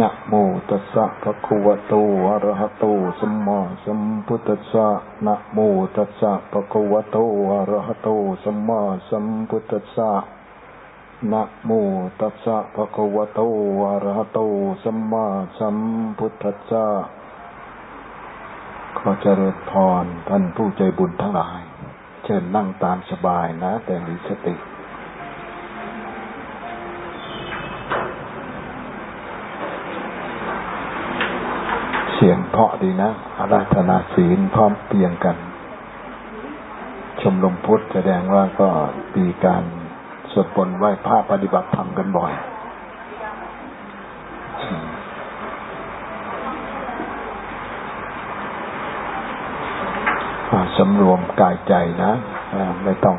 นะโมตัสสะภะคะวะโตอะระหะโตสัมมาสัมพุทธัสสะนะโมตัสสะภะคะวะโตอะระหะโตสัมมาสัมพุทธัสสะนะโมตัสสะภะคะวะโตอะระหะโตสัมมาสัมพุทธัสสะขอเจริญพรท่านผู้ใจบุญทั้งหลาย เชิญนั่งตามสบายนะ แต่มีสติ เพาะดีนะอาราธนาศีลพร้อมเพียงกัน ชมรมพุทธแสดงว่าก็มีการสวดบนไหว้พระปฏิบัติธรรมกันบ่อยสำรวมกายใจนะไม่ต้อง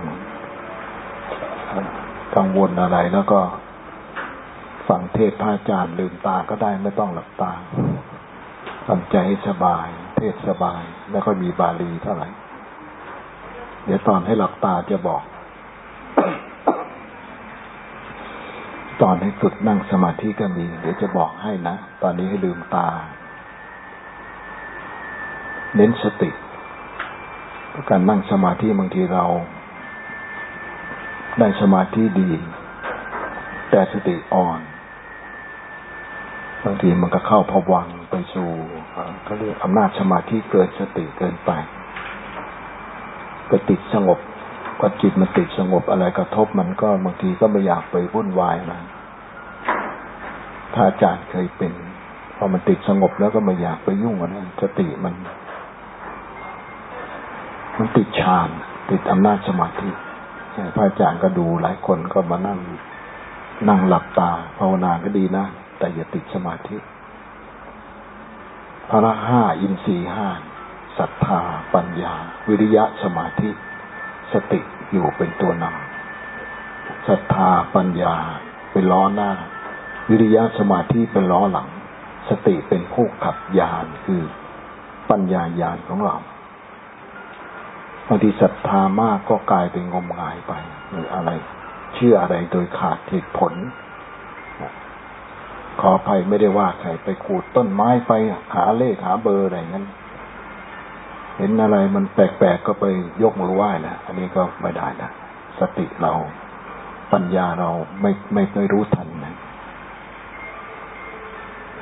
กังวลอะไรแล้วก็ ฟังเทศพระอาจารย์ลืมตาก็ได้ไม่ต้องหลับตา ทำใจให้สบาย เทศสบายไม่ค่อยมีบาลีเท่าไหร่ เดี๋ยวตอนให้หลับตาจะบอก ตอนให้ฝึกนั่งสมาธิก็มี เดี๋ยวจะบอกให้นะ ตอนนี้ให้ลืมตา เน้นสติการนั่งสมาธิบางทีเรา ได้สมาธิดี แต่สติอ่อน บางทีมันก็เข้าพวังไปสู่เขาเรียกอำนาจสมาธิเกินสติเกินไป ก็ติดสงบพอจิตมันติดสงบอะไรกระทบมันก็บางทีก็ไม่อยากไปวุ่นวายนะถ้าอาจารย์เคยเป็นพอมันติดสงบแล้วก็ไม่อยากไปยุ่งนะสติมัน มันติดฌานติดอำนาจสมาธิพระอาจารย์ก็ดูหลายคนก็มานั่งนั่งหลับตาภาวนาก็ดีนะ แต่อย่าติดสมาธิพระห้าอินทรีห้าศรัทธา ปัญญา วิริยะสมาธิ สติอยู่เป็นตัวนำศรัทธาปัญญาเป็นล้อหน้า วิริยะสมาธิเป็นล้อหลัง สติเป็นผู้ขับยานคือปัญญายานของเราบางทีศรัทธามากก็กลายเป็นงมงายไปหรืออะไร เชื่ออะไรโดยขาดเหตุผล ขออภัยไม่ได้ว่าใครไปขูดต้นไม้ไปหาเลขหาเบอร์อะไรงั้น เห็นอะไรมันแปลกๆก็ไปยกมือไหว้นะอันนี้ก็ไม่ได้นะสติเราปัญญาเราไม่ไม่ไม่รู้ทันนะ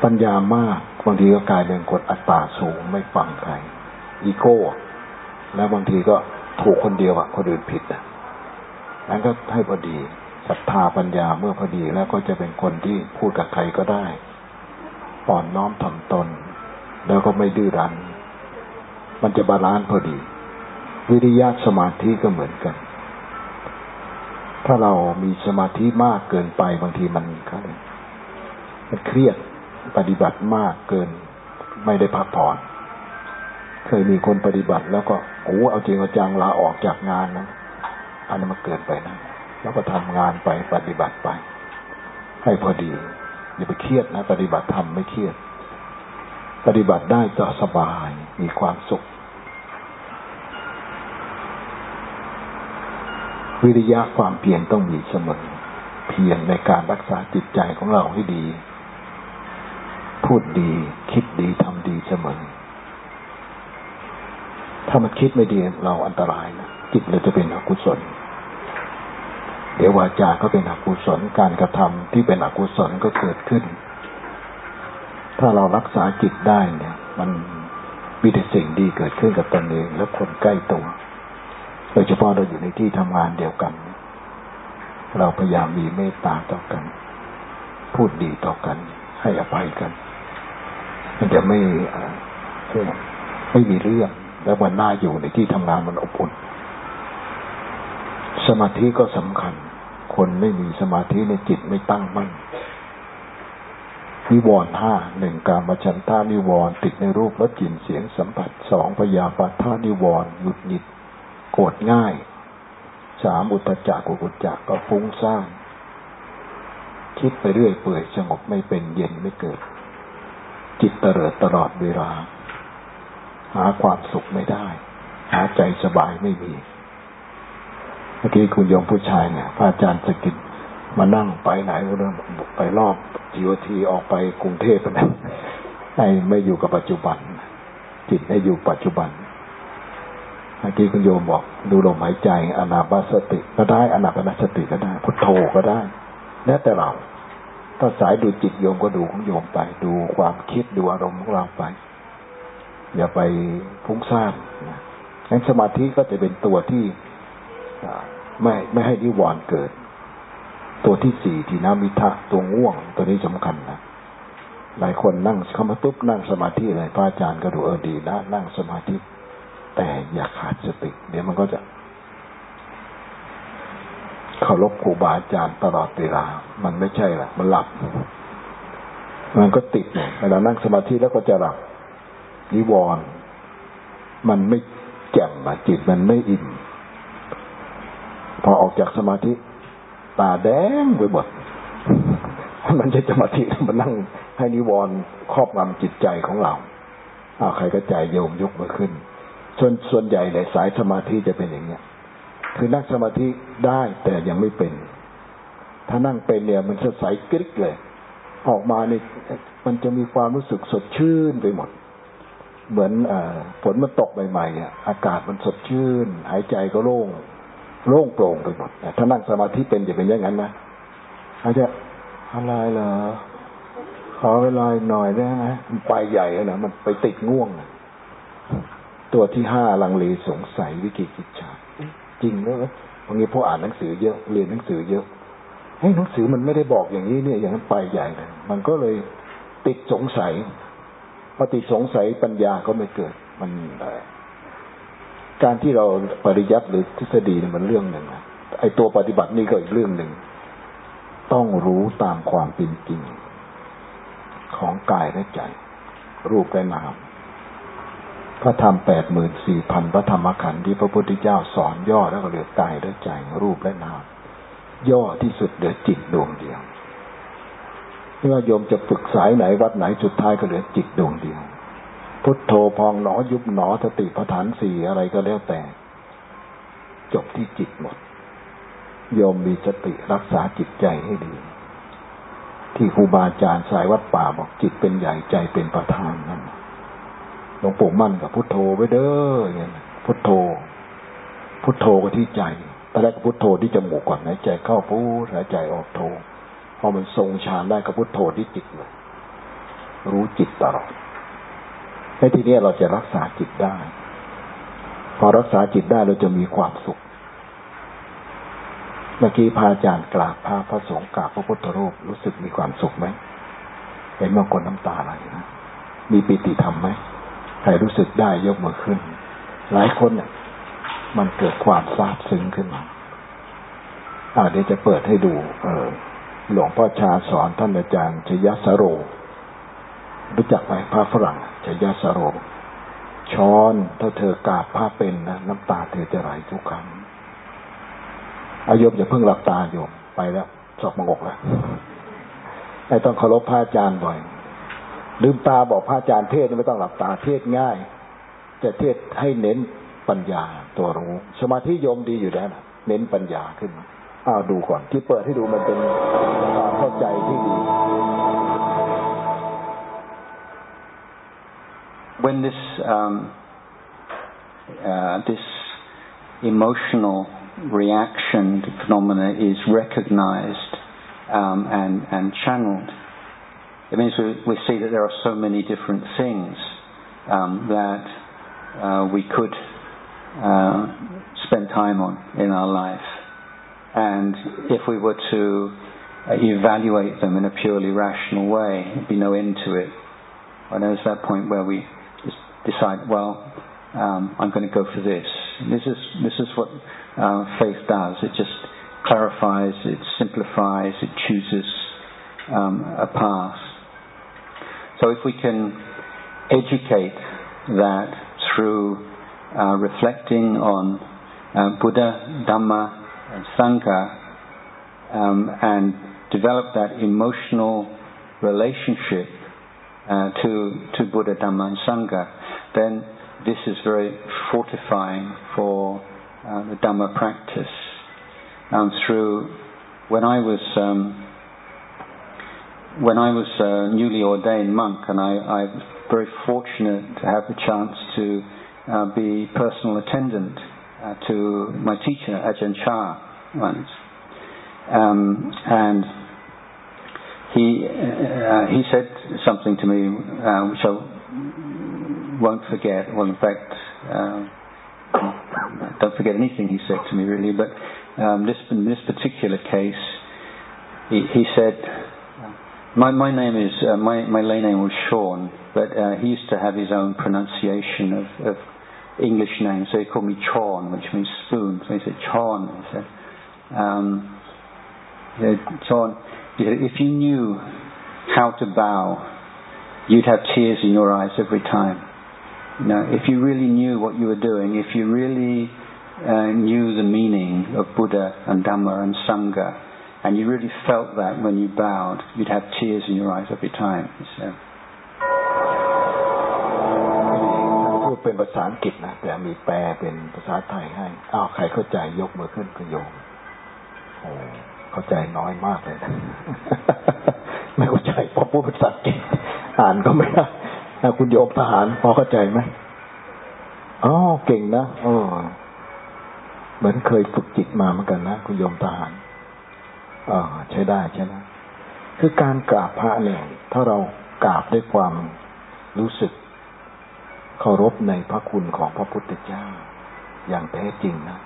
ปัญญามากบางทีก็กลายเป็นกดอัตตาสูงไม่ฟังใครอีโก้ แล้วบางทีก็ถูกคนเดียวอะคนอื่นผิดอะนั้นก็ให้พอดี ศรัทธาปัญญาเมื่อพอดีแล้วก็จะเป็นคนที่พูดกับใครก็ได้อ่อนน้อมถ่อมตน แล้วก็ไม่ดื้อรั้น มันจะ balance พอดี วิริยะสมาธิก็เหมือนกัน ถ้าเรามีสมาธิมากเกินไปบางทีมันมันเครียดปฏิบัติมากเกิน ไม่ได้พักผ่อน เคยมีคนปฏิบัติแล้วก็โอ้เอาจริงเอาจังลาออกจากงานนะอันนี้มันเกินไปนะ แล้วก็ทำงานไปปฏิบัติไป ให้พอดี อย่าไปเครียดนะ ปฏิบัติธรรมไม่เครียด ปฏิบัติได้ก็สบายมีความสุข วิริยะความเพียรต้องมีเสมอเพียรในการรักษาจิตใจของเราให้ดี พูดดี คิดดีทำดีเสมอถ้ามันคิดไม่ดีเราอันตรายนะจิตเราจะเป็นอกุศล เดี๋ยววาจาก็เป็นอกุศลการกระทำที่เป็นอกุศลก็เกิดขึ้น ถ้าเรารักษาจิตได้เนี่ย มันมีแต่สิ่งดีเกิดขึ้นกับตนเองและคนใกล้ตัวโดยเฉพาะเราอยู่ในที่ทำงานเดียวกัน เราพยายามมีเมตตาต่อกัน พูดดีต่อกัน ให้อภัยกัน มันจะไม่ไม่มีเรื่องแล้วมันน่าอยู่ในที่ทำงานมันอบอุ่นสมาธิก็สำคัญ คนไม่มีสมาธิในจิตไม่ตั้งมั่นนิวรณ์ห้าหนึ่งการมาชันท่านิวรณ์ติดในรูปรสกลิ่นเสียงสัมผัสสองพยาบาท่านิวรณ์หยุดหยิดโกรธง่ายสามอุตจักกุกุจักก็ฟุ้งซ่านคิดไปเรื่อยเปื่อยสงบไม่เป็นเย็นไม่เกิด จิตเตลิดตลอดเวลา หาความสุขไม่ได้ หาใจสบายไม่มี เมื่อกี้คุณโยมผู้ชายเนี่ยพระอาจารย์สกิดมานั่งไปไหนก็เดินไปรอบจีวทีออกไปกรุงเทพนะให้ไม่อยู่กับปัจจุบัน จิตให้อยู่ปัจจุบันเมื่อกี้คุณโยมบอก ดูลมหายใจอนาบาสติ ก็ได้อนาปนสติก็ได้พุทโธก็ได้แล้วแต่เราถ้าสายดูจิตโยมก็ดูของโยมไป ดูความคิดดูอารมณ์ของเราไป อย่าไปฟุ้งซ่านนะงั้นสมาธิก็จะเป็นตัวที่ ไม่ไม่ให้นิวรณ์เกิด ตัวที่สี่ที่นามิทะตัวง่วง ตัวนี้สำคัญนะหลายคนนั่งเข้ามาปุ๊บนั่งสมาธิเลยพระอาจารย์ก็ดูเออดีนะนั่งสมาธิ แต่อย่าขาดสติ เดี๋ยวมันก็จะเคารพครูบาอาจารย์ตลอดเวลา มันไม่ใช่ละมันหลับ มันก็ติดเนี่ยเวลานั่งสมาธิแล้วก็จะหลับนิวรณ์มันไม่แจ่มจิตมันไม่อิ่ม พอออกจากสมาธิ ตาแดงไปหมดมันจะสมาธิมันนั่งให้นิวรณ์ครอบงำจิตใจของเราอาใครก็ใจโยมยกมือขึ้น ส่วนส่วนใหญ่ในสายสมาธิจะเป็นอย่างเนี้ยคือนั่งสมาธิได้แต่ยังไม่เป็น ถ้านั่งเป็นเนี่ย มันจะใสกริ๊กเลย ออกมาเนี่ยมันจะมีความรู้สึกสดชื่นไปหมด เหมือนอฝนมันตกใหม่ๆอะอากาศมันสดชื่น หายใจก็โล่ง โล่งโปร่งไปหมดถ้านั่งสมาธิเป็นจะเป็นอย่างนั้นนะอาจจะอะไรเหรอขอเวลาหน่อยได้ไหมมันไปใหญ่แล้วนะมันไปติดง่วงตัวที่ห้าลังเลสงสัยวิกิกิจฉาจริงแล้วบางทีพวกอ่านหนังสือเยอะเรียนหนังสือเยอะให้หนังสือมันไม่ได้บอกอย่างนี้เนี่ยอย่างนั้นไปใหญ่เลยมันก็เลยติดสงสัยพอติดสงสัยปัญญาก็ไม่เกิด มัน การที่เราปริยัติหรือทฤษฎีเนี่ยมันเรื่องหนึ่งไอตัวปฏิบัตินี่ก็อีกเรื่องหนึ่ง ต้องรู้ตามความเป็นจริง ของกายและใจ รูปและนามพระธรรมแปดหมื่นสี่พันพระธรรมขันธ์ที่พระพุทธเจ้าสอนย่อแล้วก็เหลือกายและใจรูปและนามย่อที่สุดเหลือจิตดวงเดียวไม่ว่าโยมจะฝึกสายไหนวัดไหนสุดท้ายก็เหลือจิตดวงเดียว พุทโธพองหนอยุบหนอสติปัฏฐานสี่อะไรก็แล้วแต่ จบที่จิตหมดโยมมีสติรักษาจิตใจให้ดี ที่ครูบาอาจารย์สายวัดป่าบอกจิตเป็นใหญ่ใจเป็นประธานนั่นหลวงปู่มั่นกับพุทโธไว้เด้ออย่างนี้พุทโธ พุทโธก็ที่ใจตอนแรกพุทโธที่จมูกก่อนหายใจเข้าพุทหายใจออกโธพอมันทรงฌานได้ก็พุทโธที่จิตเลยรู้จิตตลอด ในที่นี้เราจะรักษาจิตได้ พอรักษาจิตได้เราจะมีความสุข เมื่อกี้พระอาจารย์กราบพระพระสงฆ์กราบพระพุทธรูปรู้สึกมีความสุขไหมเห็นบางคนน้ำตาไหลนะมีปิติธรรมไหมใครรู้สึกได้ยกมือขึ้น หลายคนเนี่ยมันเกิดความซาบซึ้งขึ้นมาอ่าเดี๋ยวจะเปิดให้ดู เออ หลวงพ่อชาสอนท่านอาจารย์ชยสโร รู้จักไหมพระฝรั่ง ชยสโร ช้อนถ้าเธอกราบพระเป็นนะน้ำตาเธอจะไหลทุกครั้งอายมอย่าเพิ่งหลับตาโยมไปแล้วสอบมงกแล้วไอ้ต้องเคารพพระอาจารย์บ่อยลืมตาบอกพระอาจารย์เทศไม่ต้องหลับตาเทศง่าย จะเทศให้เน้นปัญญาตัวรู้ สมาธิโยมดีอยู่แล้วนะเน้นปัญญาขึ้นอ้าวดูก่อน ที่เปิดให้ดูมันเป็นความเข้าใจที่ดี When this um, uh, this emotional reaction phenomena is recognized um, and and channeled, It means we, we see that there are so many different things um, that uh, we could uh, spend time on in our life. And if we were to evaluate them in a purely rational way, there'd be no end to it. And there's that point where we decide, well, um, I'm going to go for this. This is this is what uh, faith does. It just clarifies, it simplifies, it chooses um, a path. So if we can educate that through uh, reflecting on uh, Buddha, Dhamma, and Sangha, um, and develop that emotional relationship uh, to to Buddha, Dhamma, and Sangha, then this is very fortifying for uh, the Dhamma practice. Um, through when I was um, when I was a newly ordained monk, and I, I was very fortunate to have the chance to uh, be personal attendant uh, to my teacher Ajahn Chah once, um, and he uh, he said something to me uh, which I won't forget. Well, in fact, uh, don't forget anything he said to me really, but um, this, in this particular case, he, he said, my, my name is, uh, my, my lay name was Sean, but uh, he used to have his own pronunciation of, of English names, so he called me Chon, which means spoon. So he said, Chon. He said, um, he said Chon, if you knew how to bow, you'd have tears in your eyes every time. You know, if you really knew what you were doing, if you really uh, knew the meaning of Buddha and Dhamma and Sangha, and you really felt that when you bowed, you'd have tears in your eyes every time. So. พูดเป็นภาษาอังกฤษนะแต่มีแปลเป็นภาษาไทยให้อ้าวใครเข้าใจยกมือขึ้นก็โยมโอ้เข้าใจน้อยมากเลยนะไม่เข้าใจพอพูดภาษาอังกฤษอ่านก็ไม่ได้ คุณโยมทหารพอเข้าใจไหมอ๋อเก่งนะอ๋อเหมือนเคยฝึกจิตมาเหมือนกันนะคุณโยมทหารอ่าใช้ได้ใช่ไหมคือการกราบพระเนี่ยถ้าเรากราบด้วยความรู้สึกเคารพในพระคุณของพระพุทธเจ้า อย่างแท้จริงนะ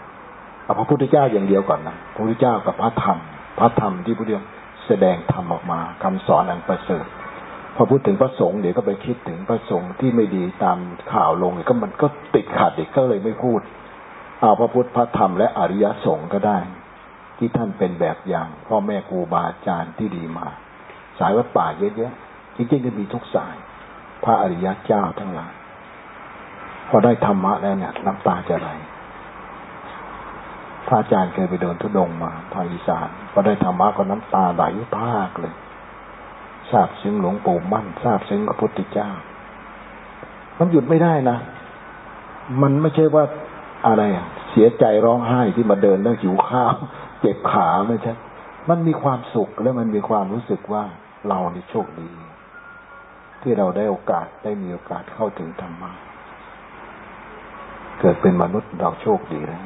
เอาพระพุทธเจ้าอย่างเดียวก่อนนะพระพุทธเจ้ากับพระธรรม พระธรรมที่พระเดียวแสดงธรรมออกมาคำสอนอันประเสริฐ พอพูดถึงพระสงฆ์เดี๋ยวก็ไปคิดถึงพระสงฆ์ที่ไม่ดีตามข่าวลงก็มันก็ติดขาดเด็กก็เลยไม่พูด เอาพระพุทธพระธรรมและอริยสงฆ์ก็ได้ ที่ท่านเป็นแบบอย่าง พ่อแม่ครูบาอาจารย์ที่ดีมา สายวัดป่าเยอะแยะจริงๆก็มีทุกสาย พระอริยเจ้าทั้งหลายพอได้ธรรมะแล้วเนี่ยน้ำตาจะไหลพระอาจารย์เคยไปเดินทุดงมาทางอีสานพอได้ธรรมะก็น้ำตาไหลพากเลย ทราบซึ้งหลวงปู่มั่นทราบซึ้งพระพุทธเจ้า มันหยุดไม่ได้นะ มันไม่ใช่ว่าอะไรอะ เสียใจร้องไห้ที่มาเดินแล้วหิวข้าวเจ็บขาไม่ใช่ มันมีความสุขและมันมีความรู้สึกว่าเรานี่โชคดี ที่เราได้โอกาสได้มีโอกาสเข้าถึงธรรมะเกิดเป็นมนุษย์เราโชคดีแล้ว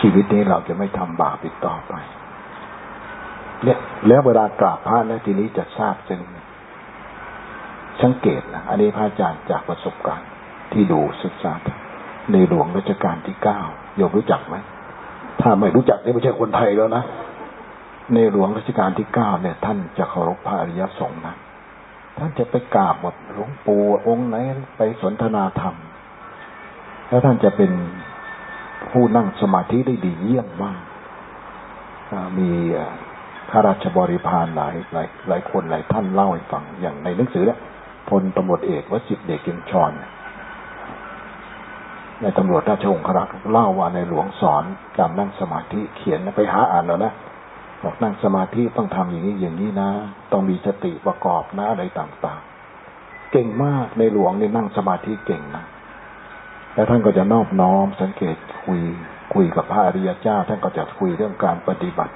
ชีวิตนี้เราจะไม่ทำบาปอีกต่อไป เนี่ย แล้วเวลากราบพระนะทีนี้จะทราบซึ่งสังเกตนะอันนี้พระอาจารย์จากประสบการณ์ที่ดูศึกษาในหลวงรัชกาลที่เก้าโยมรู้จักไหมถ้าไม่รู้จักนี่ไม่ใช่คนไทยแล้วนะในหลวงรัชกาลที่เก้าเนี่ย ท่านจะเคารพพระอริยสงฆ์นะท่านจะไปกราบหมดหลวงปู่องค์ไหนไปสนทนาธรรม แล้วท่านจะเป็นผู้นั่งสมาธิได้ดีเยี่ยมมากมี ข้าราชบริพารหลายหลายหลายคนหลายท่านเล่าให้ฟังอย่างในหนังสือเนี่ยพลตำรวจเอกวสิทธิเดชกิมชอนในตำรวจราชองครักษ์เล่าว่าในหลวงสอนการนั่งสมาธิเขียนไปหาอ่านแล้วนะบอกนั่งสมาธิต้องทำอย่างนี้อย่างนี้นะ ต้องมีสติประกอบนะอะไรต่างๆ เก่งมากในหลวงนี่นั่งสมาธิเก่งนะแล้วท่านก็จะนอบน้อมสังเกตคุยคุยกับพระอริยเจ้า ท่านก็จะคุยเรื่องการปฏิบัติ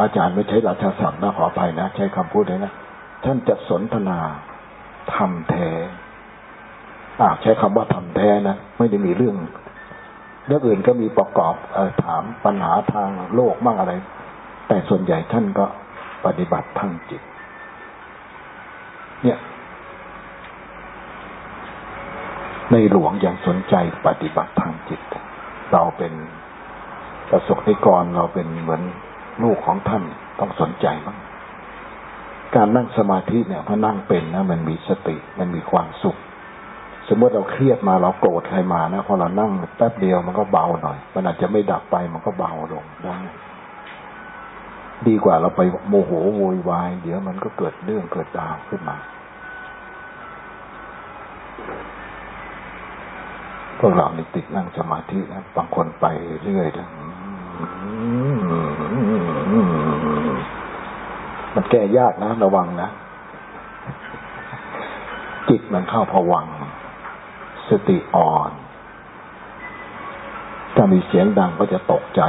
อาจารย์ไม่ใช้ราชศัพท์นะขออภัยนะใช้คำพูดเลยนะท่านจะสนทนาทำแท้อาใช้คำว่าทำแท้นะไม่ได้มีเรื่องเรื่องอื่นก็มีประกอบอถามปัญหาทางโลกมั่งอะไร แต่ส่วนใหญ่ท่านก็ปฏิบัติทางจิต เนี่ย ในหลวงยังสนใจปฏิบัติทางจิต เราเป็นประสบนิกรเราเป็นเหมือน ลูกของท่านต้องสนใจมั้งการนั่งสมาธิเนี่ยพอนั่งเป็นนะมันมีสติมันมีความสุข สมมติเราเครียดมาเราโกรธใครมานะพอเรานั่งแป๊บเดียวมันก็เบาหน่อย มันอาจจะไม่ดับไปมันก็เบาลงได้ดีกว่าเราไปโมโหโวยวาย เดี๋ยวมันก็เกิดเรื่องเกิดดาวขึ้นมาพวกเรานี่ติดนั่งสมาธินะบางคนไปเรื่อยนะ มันแก้ยากนะระวังนะจิตมันเข้าผวัง สติอ่อน ถ้ามีเสียงดังก็จะตกใจ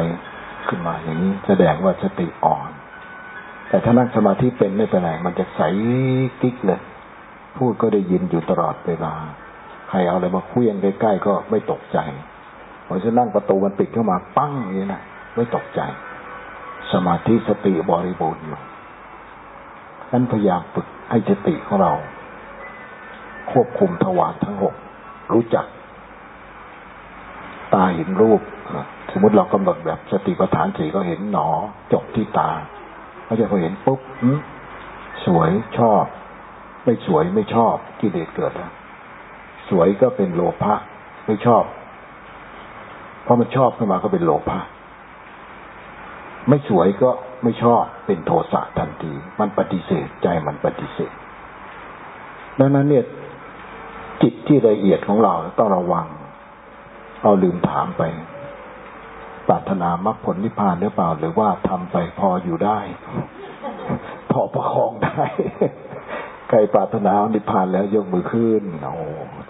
ขึ้นมาอย่างนี้ แสดงว่าสติอ่อน แต่ถ้านั่งสมาธิเป็นไม่เป็นไร มันจะใสกิ๊กเลย พูดก็ได้ยินอยู่ตลอดเวลา ใครเอาอะไรมาคุยกันใกล้ๆก็ไม่ตกใจพอจะนั่งประตูมันปิดเข้ามา ปั้งอย่างนี้นะ ไม่ตกใจ สมาธิสติบริบูรณ์อยู่นั้นพยายามฝึกให้สติของเรา ควบคุมทวารทั้งหกรู้จัก ตาเห็นรูป สมมติเรากำหนดแบบสติปัฏฐานสี่ก็เห็นหนอ จบที่ตาเขาจะพอเห็นปุ๊บสวยชอบ ไม่สวยไม่ชอบกิเลสเกิดแล้วสวยก็เป็นโลภะไม่ชอบ เพอมันชอบขึ้นมาก็เป็นโลภะ ไม่สวยก็ไม่ชอบเป็นโทสะทันที มันปฏิเสธใจมันปฏิเสธดังนั้นเนี่ยจิตที่ละเอียดของเราต้องระวัง เราลืมถามไปปรารถนามรรคผลนิพพานหรือเปล่า หรือว่าทำไปพออยู่ได้ พอประคองได้ ใครปรารถนานิพพานแล้วยกมือขึ้นโอ้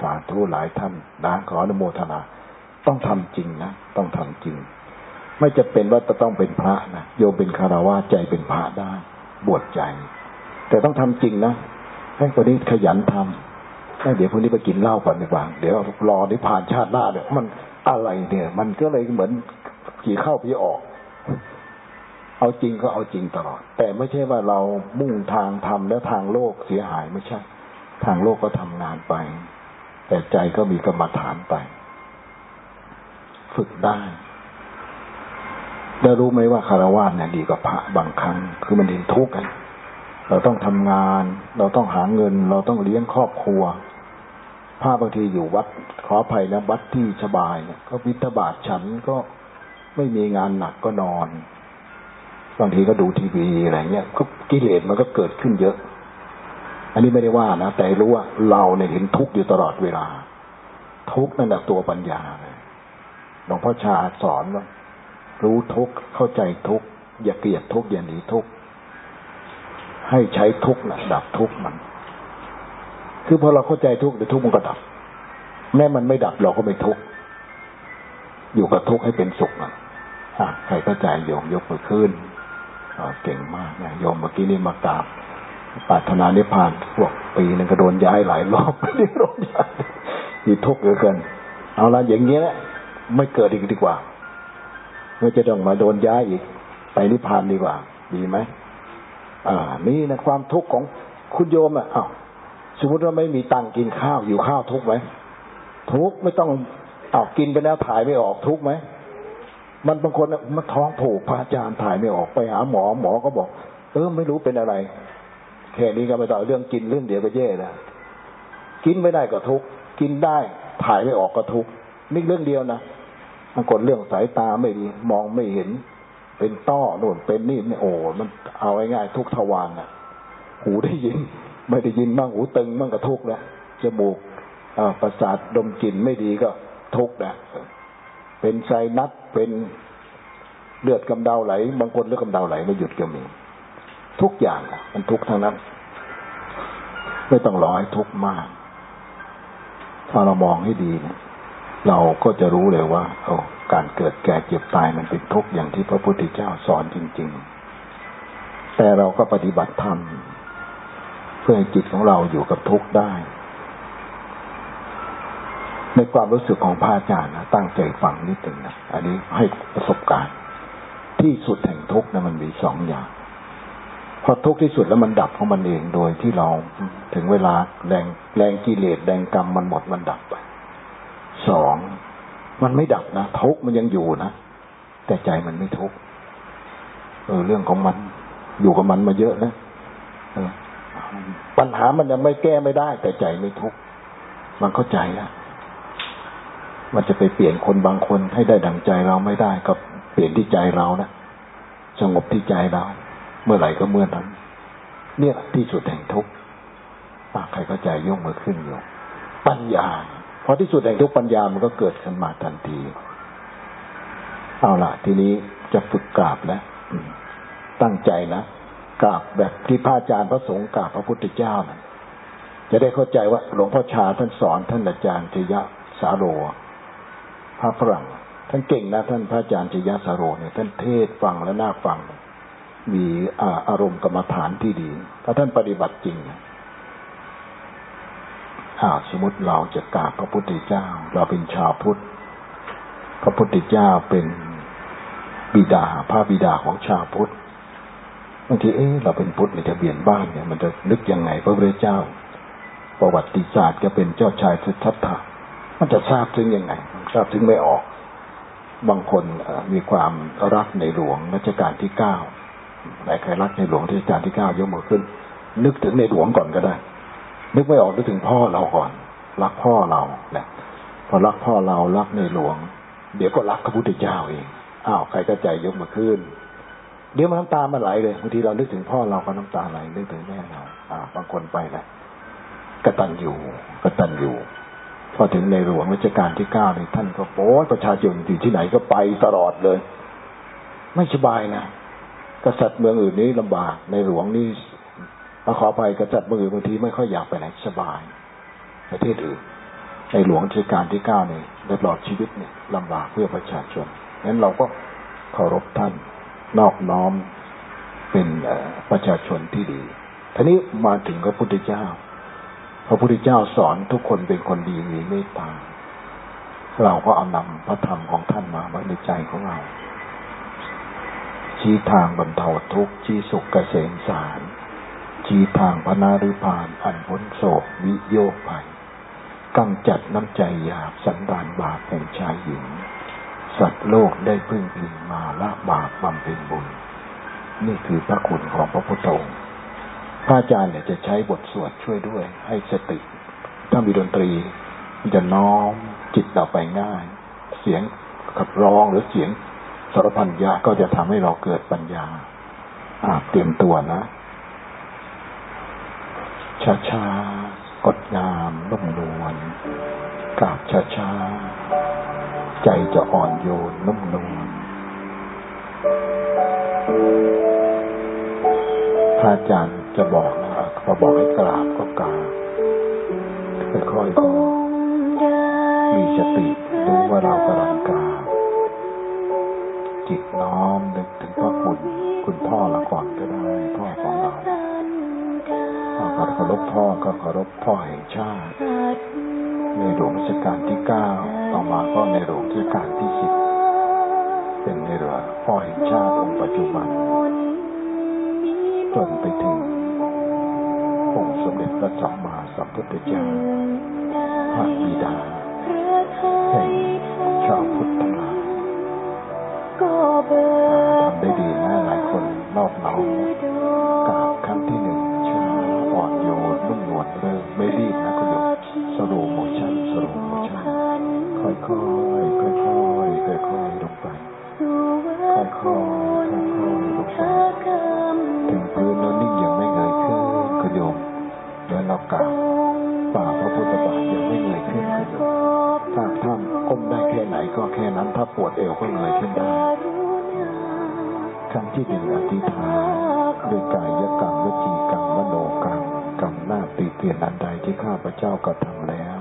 สาธุหลายท่านนะขออนุโมทนา ต้องทำจริงนะ ต้องทำจริง ไม่จะเป็นว่าจะต้องเป็นพระนะโยมเป็นคารวะใจเป็นพระได้ บวชใจ แต่ต้องทำจริงนะให้คนนี้ขยันทำเดี๋ยวพวกนี้ไปกินเหล้าก่อนดีกว่าเดี๋ยวรอนิพพานชาติหน้าเนี่ยมันอะไรเนี่ย มันก็เลยเหมือนขี่เข้าพี่ออก เอาจริงก็เอาจริงตลอด แต่ไม่ใช่ว่าเรามุ่งทางทำแล้วทางโลกเสียหายไม่ใช่ ทางโลกก็ทำงานไป แต่ใจก็มีกรรมฐานไป ฝึกได้ ได้รู้ไหมว่าคารวะเนี่ยดีกว่าพระบางครั้ง คือมันเห็นทุกข์กัน เราต้องทำงาน เราต้องหาเงิน เราต้องเลี้ยงครอบครัวพระบางทีอยู่วัดขออภัยนะวัดที่สบายเนี่ยก็วิทบาทฉันก็ไม่มีงานหนักก็นอนบางทีก็ดูทีวีอะไรเงี้ยก็กิเลสมันก็เกิดขึ้นเยอะ อันนี้ไม่ได้ว่านะแต่รู้ว่าเราเนี่ยเห็นทุกข์อยู่ตลอดเวลา ทุกข์นั่นแหละตัวปัญญาเลยหลวงพ่อชาสอนว่า รู้ทุกเข้าใจทุกอย่าเกลียดทุกอย่าหนีทุกให้ใช้ทุกนะดับทุกมัน คือพอเราเข้าใจทุกเดี๋ยวทุกมันก็ดับ แม้มันไม่ดับเราก็ไม่ทุกอยู่กับทุกให้เป็นสุขนะใครเข้าใจโยมยกมือขึ้นเก่งมากนะโยมเมื่อกี้นี่มากราบปาถนานิพพานพวกปีนึงก็โดนย้ายหลายรอบไม่ได้โดนย้ายมีทุกข์เหลือเกิน เอาละอย่างเงี้ยไม่เกิดอีกดีกว่า ไม่จะต้องมาโดนย้ายอีก ไปนิพพานดีกว่า ดีไหมอ่า นี่นะความทุกข์ของคุณโยมอะอ้าวสมมติว่าไม่มีตังกินข้าวอยู่ข้าวทุกไหมทุกไม่ต้องเอากินไปแล้วถ่ายไม่ออกทุกไหมมันบางคนมันท้องผูกพระอาจารย์ถ่ายไม่ออกไปหาหมอหมอก็บอก เออไม่รู้เป็นอะไร แค่นี้ก็ไม่ต่อเรื่องกินเรื่องเดียวก็แย่แล้วกินไม่ได้ก็ทุกกินได้ถ่ายไม่ออกก็ทุกนี่เรื่องเดียวนะ บางคนเรื่องสายตาไม่ดี มองไม่เห็น เป็นต้อโน่นเป็นนี่โอ้มันเอาง่ายๆทุกทวารน่ะ หูได้ยิน ไม่ได้ยินบ้างหูตึงบ้างก็ทุกแล้วจมูกประสาทดมกลิ่นไม่ดีก็ทุกนะเป็นไซนัสเป็นเลือดกำเดาไหล บางคนเลือดกำเดาไหลไม่หยุดก็มี ทุกอย่างมันทุกทั้งนั้น ไม่ต้องรอให้ทุกมาก ถ้าเรามองให้ดีเนี่ย เราก็จะรู้เลยว่าโอ้การเกิดแก่เจ็บตายมันเป็นทุกข์อย่างที่พระพุทธเจ้าสอนจริง ๆ แต่เราก็ปฏิบัติธรรมเพื่อให้จิตของเราอยู่กับทุกข์ได้ ในความรู้สึกของพระอาจารย์นะตั้งใจฟังนิดหนึ่งนะอันนี้ให้ประสบการณ์ ที่สุดแห่งทุกข์นะมันมีสองอย่างพอทุกข์ที่สุดแล้วมันดับของมันเองโดยที่เราถึงเวลาแรงแรงกิเลสแรงกรรมมันหมดมันดับไป สองมันไม่ดับนะทุกมันยังอยู่นะแต่ใจมันไม่ทุกเออเรื่องของมัน อยู่กับมันมาเยอะนะปัญหามันยังไม่แก้ไม่ได้ แต่ใจไม่ทุกมันเข้าใจแล้วมันจะไปเปลี่ยนคนบางคนให้ได้ดังใจเราไม่ได้ก็เปลี่ยนที่ใจเรานะสงบที่ใจเรา เมื่อไหร่ก็เมื่อนั้น เนี่ยที่สุดแห่งทุกข์ใครเข้าใจยกมือขึ้นอยู่ปัญญา พอที่สุดแห่งทุกปัญญามันก็เกิดขึ้นมาทันที เอาละทีนี้จะฝึกกราบแล้วตั้งใจนะกราบแบบที่พระอาจารย์พระสงฆ์กราบพระพุทธเจ้านะจะได้เข้าใจว่าหลวงพ่อชาท่านสอนท่านอาจารย์ชยะสาโรพระฝรั่งท่านเก่งนะท่านพระอาจารย์ชยสาโรเนี่ยท่านเทศฟังและน่าฟัง มีอารมณ์กรรมฐานที่ดี ถ้าท่านปฏิบัติจริง ถ้าสมมติเราจะกราบพระพุทธเจ้า เราเป็นชาวพุทธ พระพุทธเจ้าเป็นบิดาพระบิดาของชาวพุทธบางทีเอ๊ะเราเป็นพุทธในทะเบียนบ้านเนี่ย มันจะนึกยังไงพระพุทธเจ้า ประวัติศาสตร์ก็เป็นเจ้าชายสุทัศถะมันจะทราบถึงยังไงทราบถึงไม่ออก บางคนมีความรักในหลวงรัชกาลที่เก้าไหนใครรักในหลวงรัชกาลที่เก้ายกมือขึ้น นึกถึงในหลวงก่อนก็ได้ นึกไม่ออกนึกถึงพ่อเราก่อน รักพ่อเราเนี่ยพอรักพ่อเรารักในหลวง เดี๋ยวก็รักพระพุทธเจ้าเองอ้าวใครก็ใจยกมือขึ้น เดี๋ยวมันน้ำตามันไหลเลยบางทีเรานึกถึงพ่อเราก็น้ำตาไหลนึกถึงแม่เราอ่าบางคนไปนะกระตัญญูกระตัญญูพอถึงในหลวงรัชกาลที่เก้านี่ท่านก็โอ้ประชาชนอยู่ที่ไหนก็ไปตลอดเลย ไม่สบายนะกษัตริย์เมืองอื่นนี้ลำบากในหลวงนี่ มาขอไปกษัตริย์เมือบางทีไม่ค่อยอยากไปไหนสบาย ประเทศอื่นในหลวงรัชกาลที่เก้านี่ตลอดชีวิตเนี่ยลำบากเพื่อประชาชนงั้นเราก็เคารพท่านนอกน้อมเป็นประชาชนที่ดีทีนี้มาถึงพระพุทธเจ้า พระพุทธเจ้าสอนทุกคนเป็นคนดีมีเมตตา เราก็เอานำพระธรรมของท่านมาไว้ในใจของเราชี้ทางบรรเทาทุกข์ชี้สุขเกษมสาร ชี้ทางพนาริพานอันพ้นโศกวิโยคภัยกำจัดน้ำใจหยาบสันดานบาปแห่งชายหญิง สัตว์โลกได้พึ่งพิงมาละบาปบำเพ็ญบุญ นี่คือพระคุณของพระพุทธองค์พระอาจารย์เนี่ยจะใช้บทสวดช่วยด้วย ให้สติ ถ้ามีดนตรี มันจะน้อมจิตเราไปง่าย เสียงขับร้องหรือเสียงสารพันยะก็จะทำให้เราเกิดปัญญาเตรียมตัวนะ ช้าช้ากดงามนุ่มนวลกราบช้าช้าใจจะอ่อนโยนนุ่มนวลพระอาจารย์จะบอกนะพอบอกให้กราบก็กราบค่อยๆก็มีสติรู้ว่าเรากำลังกราบจิตน้อมนึกถึงพ่อคุณ คุณพ่อละก่อนก็ได้ พ่อของเรา พ่อเคารพพ่อก็เคารพพ่อแห่งชาติ ในหลวงรัชกาลที่เก้าต่อมาก็ในหลวงรัชกาลที่สิบเป็นในหลวงพ่อแห่งชาติองค์ปัจจุบันจนไปถึงองค์สมเด็จพระสัมมาสัมพุทธเจ้าพระบิดาแห่งชาวพุทธนาทำได้ดีนะหลายคนนอบน้อม กราบฝ่าพระพุทธบาทยังไม่เงยขึ้นคุณโยถ้าท่านก้มได้แค่ไหนก็แค่นั้นถ้าปวดเอวก็เงยขึ้นได้ครั้งที่หนึ่งอธิษฐานด้วยกายกรรมวจีกรรมมโนกรรมกรรมหน้าตีเตียนอันใดที่ข้าพระเจ้ากระทำแล้ว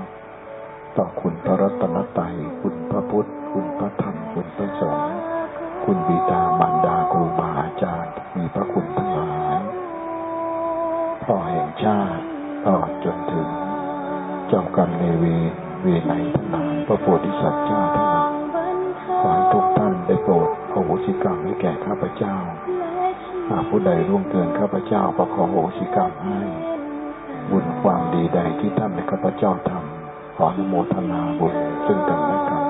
ต่อคุณพระรัตนตรัยคุณพระพุทธ คุณพระธรรมคุณพระสงฆ์คุณบิดามารดาครูบา กรรมในเวเวไนทั้งหลายพระโพธิสัตว์เจ้าทั้งหลายขอให้ทุกท่านได้โปรดโอโหสิกรรมให้แก่ข้าพเจ้าหากผู้ใดร่วงเกินข้าพเจ้าก็ขอโอโหสิกรรมให้ บุญความดีใดที่ท่านในข้าพเจ้าทำขออนุโมทนาบุญซึ่งกันและกัน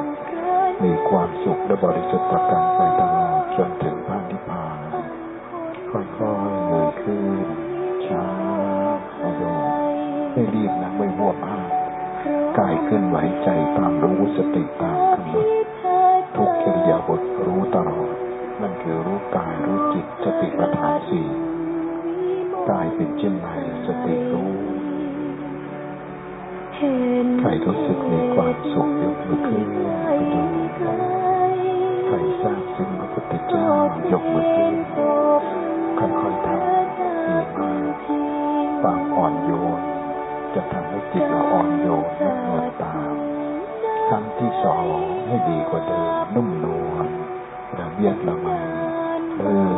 มีความสุขและบริสุทธิ์ประการไปตลายใจตามรู้สติตามกำหนดทุกกิริยาบทรู้ตลอดนั่นคือรู้กายรู้จิตสติปัฏฐานสี่กายเป็นเช่นไรสติรู้ใครรู้สึกมีความสุขยกมือขึ้นไปดูใครทราบซึ้งพระพุทธเจ้ายกมือขึ้นค่อยๆทำดีมากความอ่อนโยน จะทำให้จิตเราอ่อนโยนนุ่มนวลตามครั้งที่สองให้ดีกว่าเดิมนุ่มนวลระเบียดละไมเออ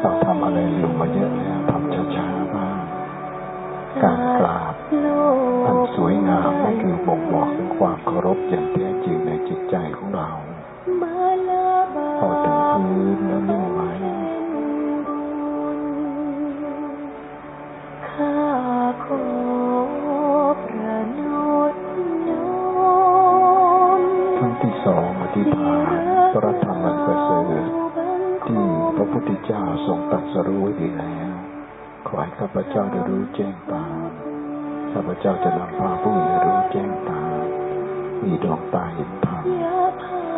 เราทำอะไรเร็วมาเยอะแล้วทำช้าๆบ้างการกราบอันสวยงามนั่นคือบ่งบอกถึงความเคารพอย่างแท้จริงในจิตใจของเราพอถึงพื้นแล้วนิ่ สรู้ดีแล้วขอให้ข้าพเจ้าได้รู้แจ้งตามข้าพเจ้าจะนำพาผู้อื่นรู้แจ้งตามมีดวงตาเห็นธรรม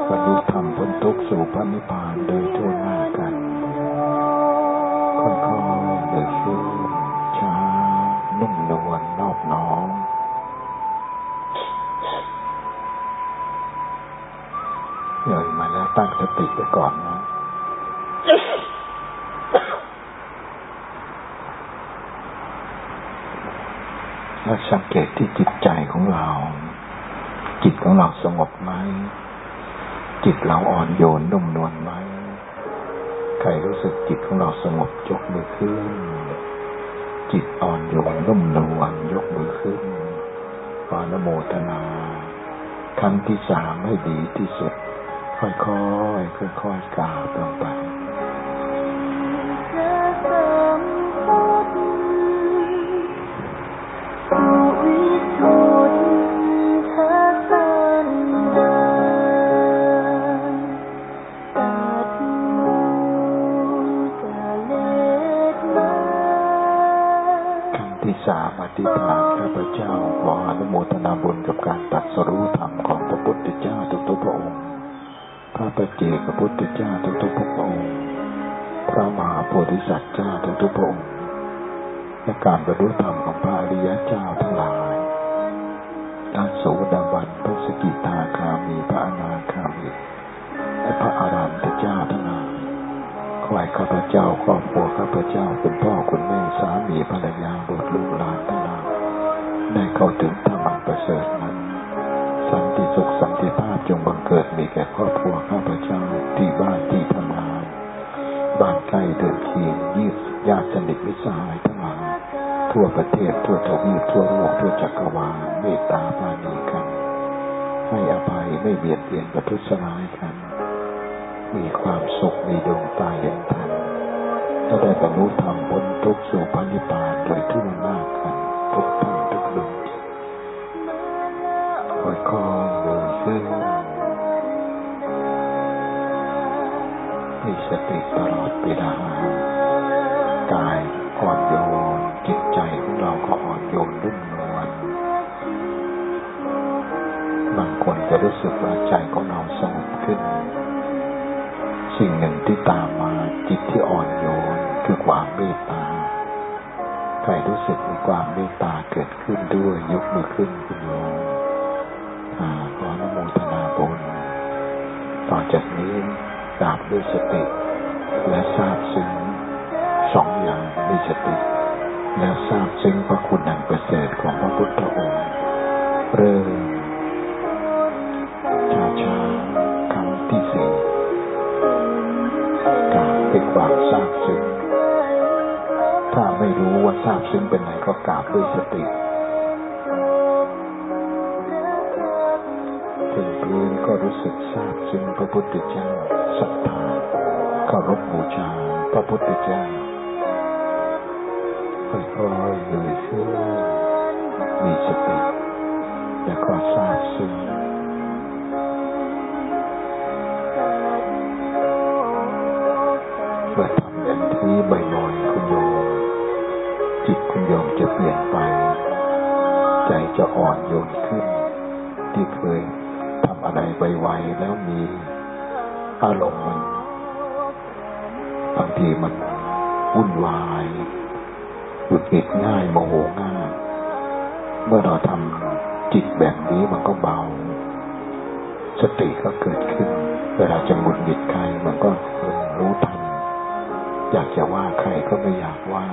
บรรลุธรรมพ้นทุกข์สู่พระนิพพานโดยทั่วหน้ากันค่อยๆเลยขึ้ช้านุ่มนวลนอบน้อมเอ่ยมาแล้วตั้งสติไปก่อนนะแล้วสังเกตที่จิตใจของเรา จิตของเราสงบไหม จิตเราอ่อนโยนนุ่มนวลไหมใครรู้สึกจิตของเราสงบยกมือขึ้น จิตอ่อนโยนนุ่มนวลยกมือขึ้นปานโมทนาครั้งที่สามให้ดีที่สุด ค่อยๆค่อยๆกราบลงไป สามอธิษฐานข้าพเจ้าขออนุโมทนาบุญกับการตัดสรู้ธรรมของพระพุทธเจ้าทุกๆพระองค์ พระปเจกพุทธเจ้าทุกๆพระองค์ พระมหาโพธิสัตว์เจ้าทุกๆพระองค์ และการบรรลุธรรมของพระอริยเจ้าทั้งหลายทั้งโสดาบัน ข้าพเจ้าครอบครัวข้าพเจ้าคุณพ่อคุณแม่สามีภรรยาบุตรลูกหลานทั้งหลายได้เข้าถึงธรรมประเสริฐนั้นสันติสุขสันติภาพจงบังเกิดมีแก่ครอบครัวข้าพเจ้าที่บ้านที่ทำงานบ้านใกล้เดินเคียงยืดญาติสนิทมิตรสหายทั้งหลายทั่วประเทศทั่วทวีปทั่วโลกทั่วจักรวาลเมตตาปานีกันให้อภัยไม่เบียดเบียนประทุษร้ายกัน มีความสุขมีดวงตาเห็นธรรม จะได้บรรลุธรรมบนทุกสู่พันิพานโดยทั่วหน้ากันทุกท่านทุกดวงจิตค่อยๆเลยขึ้นมีสติตลอดเวลากายอ่อนโยนจิตใจของเราก็อ่อนโยนนุ่มนวลบางคนจะรู้สึกว่าใจ พุทธเจ้าศรัทธาเคารพบูชาพระพุทธเจ้าค่อยๆเลยขึ้นมีสติแล้วก็ทราบซึ้งเมื่อทำอย่างนี้บ่อยๆคุณโยมจิตคุณโยมจะเปลี่ยนไป ใจจะอ่อนโยนขึ้น ที่เคยทำอะไรไวๆแล้วมี อารมณ์มันบางทีมันวุ่นวายหงุดหงิดง่ายโมโหง่าย เมื่อเราทำจิตแบบนี้มันก็เบา สติก็เกิดขึ้น เวลาจะหงุดหงิดใครมันก็รู้ทัน อยากจะว่าใครก็ไม่อยากว่า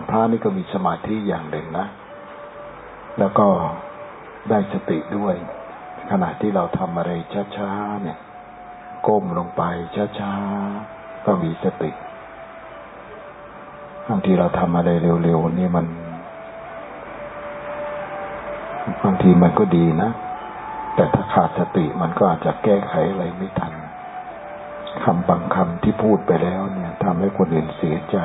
ารกราบพระนี่ก็มีสมาธิอย่างหนึ่งนะ แล้วก็ได้สติด้วย ขณะที่เราทำอะไรช้าๆเนี่ย ก้มลงไปช้าๆก็มีสติบางทีเราทำอะไรเร็วๆนี่มันบางทีมันก็ดีนะ แต่ถ้าขาดสติมันก็อาจจะแก้ไขอะไรไม่ทันคำบางคำที่พูดไปแล้วเนี่ยทำให้คนอื่นเสียใจ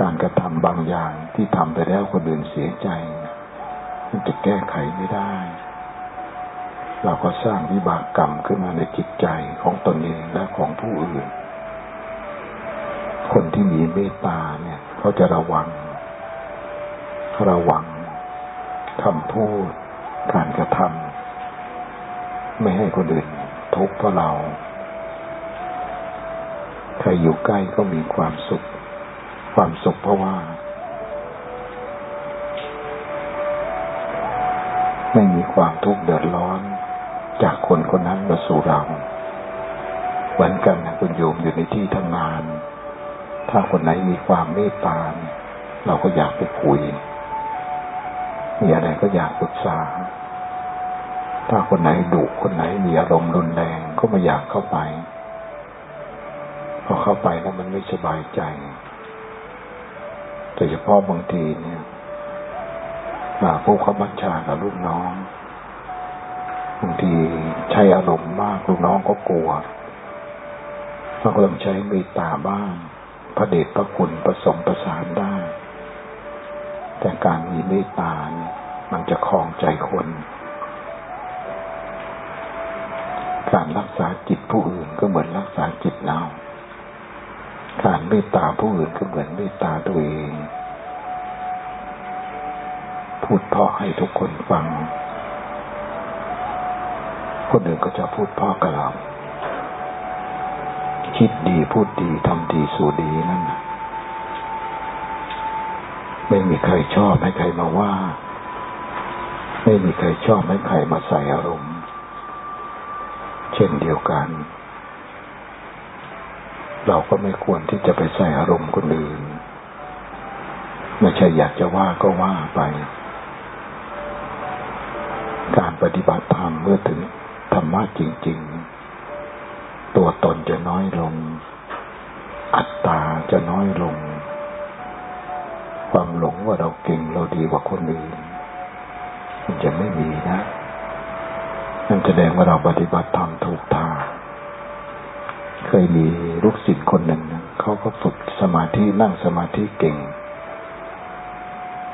การกระทำบางอย่างที่ทำไปแล้วคนอื่นเสียใจมันจะแก้ไขไม่ได้ เราก็สร้างวิบากกรรมขึ้นมาในจิตใจของตนเองและของผู้อื่น คนที่มีเมตตาเนี่ยเขาจะระวัง ระวังคำพูด การกระทำไม่ให้คนอื่นทุกข์เพราะเรา ใครอยู่ใกล้ก็มีความสุข ความสุขเพราะว่า ไม่มีความทุกข์เดือดร้อน จากคนคนนั้นมาสู่เรา เหมือนกันนะคุณโยมอยู่ในที่ทำงาน ถ้าคนไหนมีความเมตตาเราก็อยากไปคุย มีอะไรก็อยากปรึกษา ถ้าคนไหนดุคนไหนมีอารมณ์รุนแรงก็ไม่อยากเข้าไป พอเข้าไปแล้วมันไม่สบายใจ โดยเฉพาะบางทีเนี่ย มาผู้าบัญชากับลูกน้องบางทีใช้อารมณ์มากลูกน้องก็กลัวเราก็ต้องใช้เมตตาบ้าง พระเดชพระคุณผสมประสานได้ แต่การมีเมตตาเนี่ยมันจะคลองใจคน การรักษาจิตผู้อื่นก็เหมือนรักษาจิตเรา การเมตตาผู้อื่นก็เหมือนเมตตาตัวเอง พูดเพาะให้ทุกคนฟัง คนอื่นก็จะพูดเพาะกับเรา คิดดีพูดดีทำดีสู่ดีนั่น ไม่มีใครชอบให้ใครมาว่า ไม่มีใครชอบให้ใครมาใส่อารมณ์ เช่นเดียวกัน เราก็ไม่ควรที่จะไปใส่อารมณ์คนอื่น ไม่ใช่อยากจะว่าก็ว่าไป การปฏิบัติธรรมเมื่อถึงธรรมะจริง ๆ ตัวตนจะน้อยลง อัตตาจะน้อยลง ความหลงว่าเราเก่งเราดีกว่าคนอื่น มันจะไม่มีนะนั่นแสดงว่าเราปฏิบัติธรรมถูกทาง เคยมีลูกศิษย์คนหนึ่งเขาก็ฝึกสมาธินั่งสมาธิเก่ง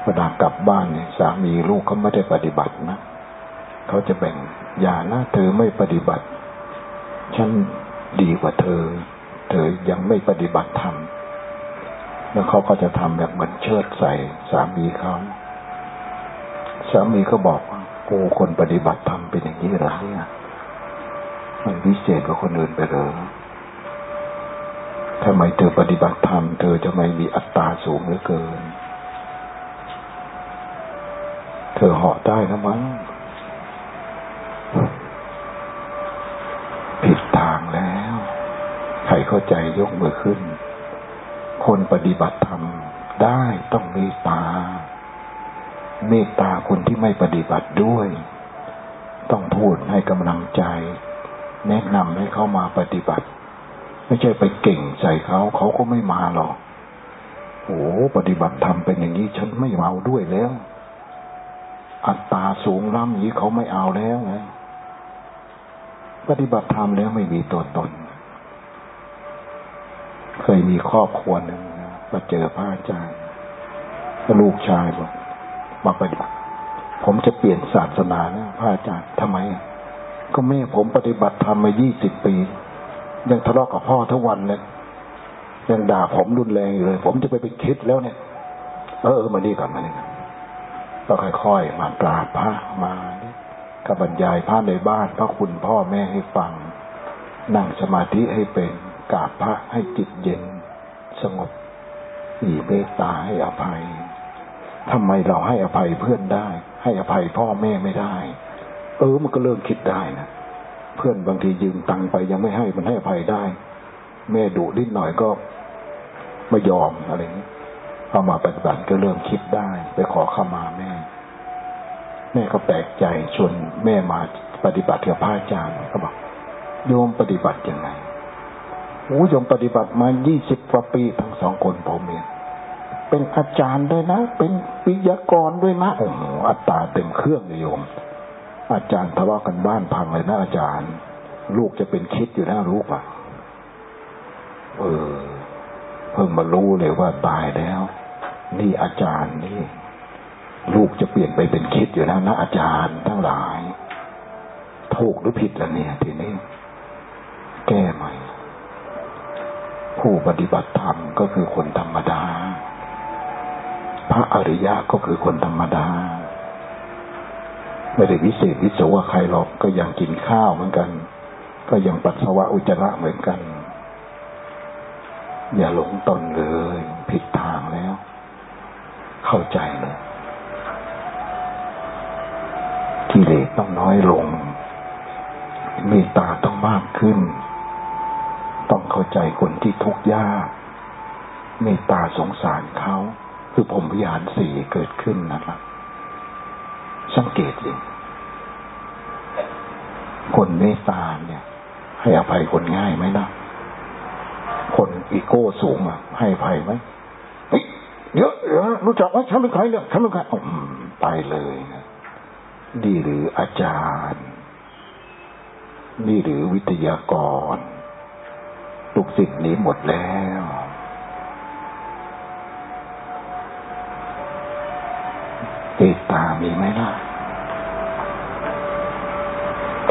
ววลากลับบ้านเนี่ยสามีลูกเขาไม่ได้ปฏิบัตินะเขาจะแบ่งอย่านะเธอไม่ปฏิบัติ ฉันดีกว่าเธอ เธอยังไม่ปฏิบัติธรรมแล้วเขาก็จะทำแบบเหมือนเชิดใส่สามีเขาสามีก็บอกว่าโอ้คนปฏิบัติธรรมเป็นอย่างนี้เหรอเนี่ยมันวิเศษกว่าคนอื่นไปเลย ทำไมเธอปฏิบัติธรรมเธอจะไม่มีอัตตาสูงเหลือเกิน เธอเหาะได้นะมั้ง ผิดทางแล้ว ใครเข้าใจยกมือขึ้น คนปฏิบัติธรรมได้ต้องมีตา เมตตาคนที่ไม่ปฏิบัติด้วย ต้องพูดให้กำลังใจ แนะนำให้เขามาปฏิบัติ ไม่ใช่ไปเก่งใส่เขาเขาก็ไม่มาหรอกโอ้ปฏิบัติธรรมเป็นอย่างนี้ฉันไม่เอาด้วยแล้ว อัตตาสูงล้ำนี้เขาไม่เอาแล้วไงปฏิบัติธรรมแล้วไม่มีตัวตน เคยมีครอบครัวหนึ่งมาเจอพระอาจารย์ลูกชายบอกมาปฏิบัติผมจะเปลี่ยนศาสนานะพระอาจารย์ทำไม ก็แม่ผมปฏิบัติธรรมมายี่สิบปี ยังทะเลาะกับพ่อทั้งวันเลยยังด่าผมรุนแรงอยู่เลย ผมจะไปไปคิดแล้วเนี่ย เออมาดีก่อนมาดีก่อนก็ค่อยๆมากราบพระมาก็บรรยายพระในบ้าน พระคุณพ่อแม่ให้ฟัง นั่งสมาธิให้เป็นกราบพระให้จิตเย็น สงบมีเมตตาให้อภัยทำไมเราให้อภัยเพื่อนได้ ให้อภัยพ่อแม่ไม่ได้ เออมันก็เริ่มคิดได้นะ เพื่อนบางทียืมตังไปยังไม่ให้มันให้อภัยได้ แม่ดุนิดหน่อยก็ไม่ยอมอะไรนี้พอมาปฏิบัติก็เริ่มคิดได้ ไปขอขมาแม่ แม่ก็แปลกใจชวนแม่มาปฏิบัติกับพระอาจารย์เขาบอกโยมปฏิบัติยังไงโอ้ยมปฏิบัติมายี่สิบกว่าปีทั้งสองคนผมเองเป็นอาจารย์ด้วยนะ เป็นปิยกรด้วยนะโอ้โหอัตตาเต็มเครื่องเลยโยม อาจารย์ทะเลาะกันบ้านพังเลยนะอาจารย์ ลูกจะเป็นคิดอยู่นะลูกอะเออ เพิ่งมารู้เลยว่าตายแล้ว นี่อาจารย์นี่ ลูกจะเปลี่ยนไปเป็นคิดอยู่แล้วนะอาจารย์ทั้งหลายถูกหรือผิดล่ะเนี่ย ทีนี้ แก้ใหม่ ผู้ปฏิบัติธรรมก็คือคนธรรมดา พระอริยะก็คือคนธรรมดา ไม่ได้วิเศษวิโสว่าใครหรอกก็ยังกินข้าวเหมือนกัน ก็ยังปัสสาวะอุจจาระเหมือนกัน อย่าหลงตนเลย ผิดทางแล้ว เข้าใจเลยกิเลสต้องน้อยลงเมตตาต้องมากขึ้น ต้องเข้าใจคนที่ทุกข์ยากเมตตาสงสารเขา คือผมวิหารสี่เกิดขึ้นนั่นแหละสังเกตสิ คนเมตตาเนี่ย ให้อภัยคนง่ายไหมนะคนอีโก้สูงอะ ให้อภัยไหมเยอะเยอะรู้จักว่าฉันเป็นใครเนี่ยฉันเป็นใครไปเลยนะนี่หรืออาจารย์ นี่หรือวิทยากรทุกสิ่งนี้หมดแล้วเมตตามีไหมล่ะ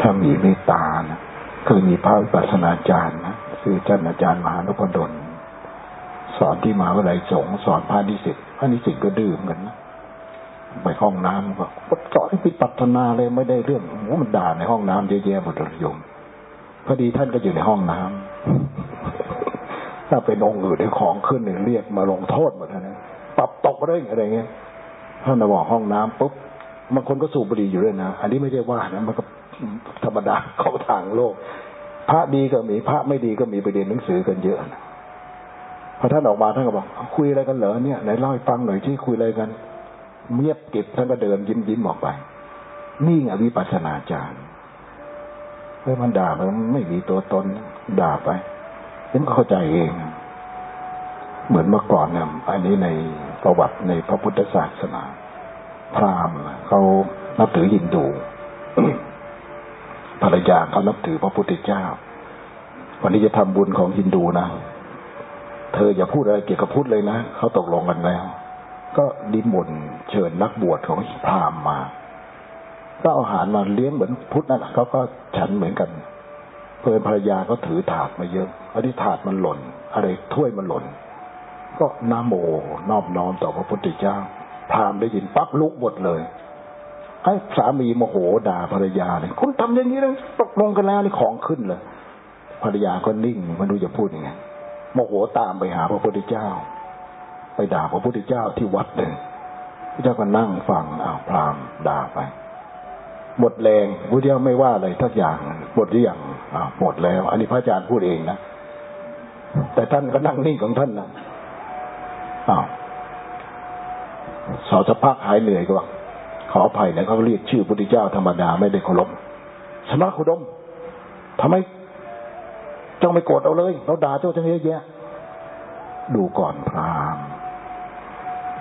ถ้ามีเมตตานะเคยมีพระวิปัสสนาจารย์นะคือท่านอาจารย์มหานพดลสอนที่มหาวิทยาลัยสงสอนพระนิสิตพระนิสิตก็ดื่มกันนะไปห้องน้ำก็สอนให้ปิปัฒนาเลยไม่ได้เรื่องโอ้มันด่าในห้องน้ำเยอะแยะหมดเลยโยมพอดีท่านก็อยู่ในห้องน้ำถ้าเป็นองค์อื่นในของขึ้นหนึ่งเรียกมาลงโทษหมดนะปรับตกเร่งอะไรเงี้ยท่านบอกห้องน้ำปุ๊บ บางคนก็สูบบุหรี่อยู่ด้วยนะ อันนี้ไม่ได้ว่านะ มันก็ ธรรมดาของทางโลก พระดีก็มีพระไม่ดีก็มีไปเรียนหนังสือกันเยอะนะพอท่านออกมาท่านก็บอกคุยอะไรกันเหรอเนี่ยไหนเล่าให้ฟังหน่อยที่คุยอะไรกันเงียบเกิบท่านก็เดินยิ้มยิ้มออกไป นี่ไงวิปัสนาจารย์เฮ้ยมันด่ามันไม่มีตัวตนด่าไปเห็นเข้าใจเอง เหมือนเมื่อก่อนเนี่ยอันนี้ในประวัติในพระพุทธศาสนา พราหมณ์เขานับถือฮินดู ภรรยาเขานับถือพระพุทธเจ้า วันนี้จะทำบุญของฮินดูนะ เธออย่าพูดอะไรเกี่ยวกับพุทธเลยนะเขาตกลงกันแล้ว ก็ดิมนเชิญนักบวชของพราหมณ์มา ก็อาหารมาเลี้ยงเหมือนพุทธนั่นแหละเขาก็ฉันเหมือนกันเพื่อนภรรยาก็ถือถาดมาเยอะอันนี้ถาดมันหล่น อะไรถ้วยมันหล่น ก็นาโมนอบน้อมต่อพระพุทธเจ้าพราหมณ์ได้ยินปั๊บลุกหมดเลย ไอ้สามีโมโหด่าภรรยาเลยคุณทำอย่างนี้เลยตกลงกันแล้วนี่ของขึ้นเลยภรรยาก็นิ่งไม่รู้จะพูดยังไงโมโหตามไปหาพระพุทธเจ้า ไปด่าพระพุทธเจ้าที่วัดเลยพระเจ้าก็นั่งฟังอ้าวพราหมณ์ด่าไปหมดแรงพระเจ้าไม่ว่าอะไรทักอย่างหมดหรือยังอ้าวหมดแล้ว อันนี้พระอาจารย์พูดเองนะแต่ท่านก็นั่งนิ่งของท่านนะอ้าวสอสพักหายเหนื่อยก็ว่า ขออภัยนะเขาเรียกชื่อพุทธเจ้าธรรมดาไม่ได้เคารพสมณคุดมทำไมเจ้าไม่โกรธเอาเลย เราด่าเจ้าจังเยอะแยะดูก่อนพราม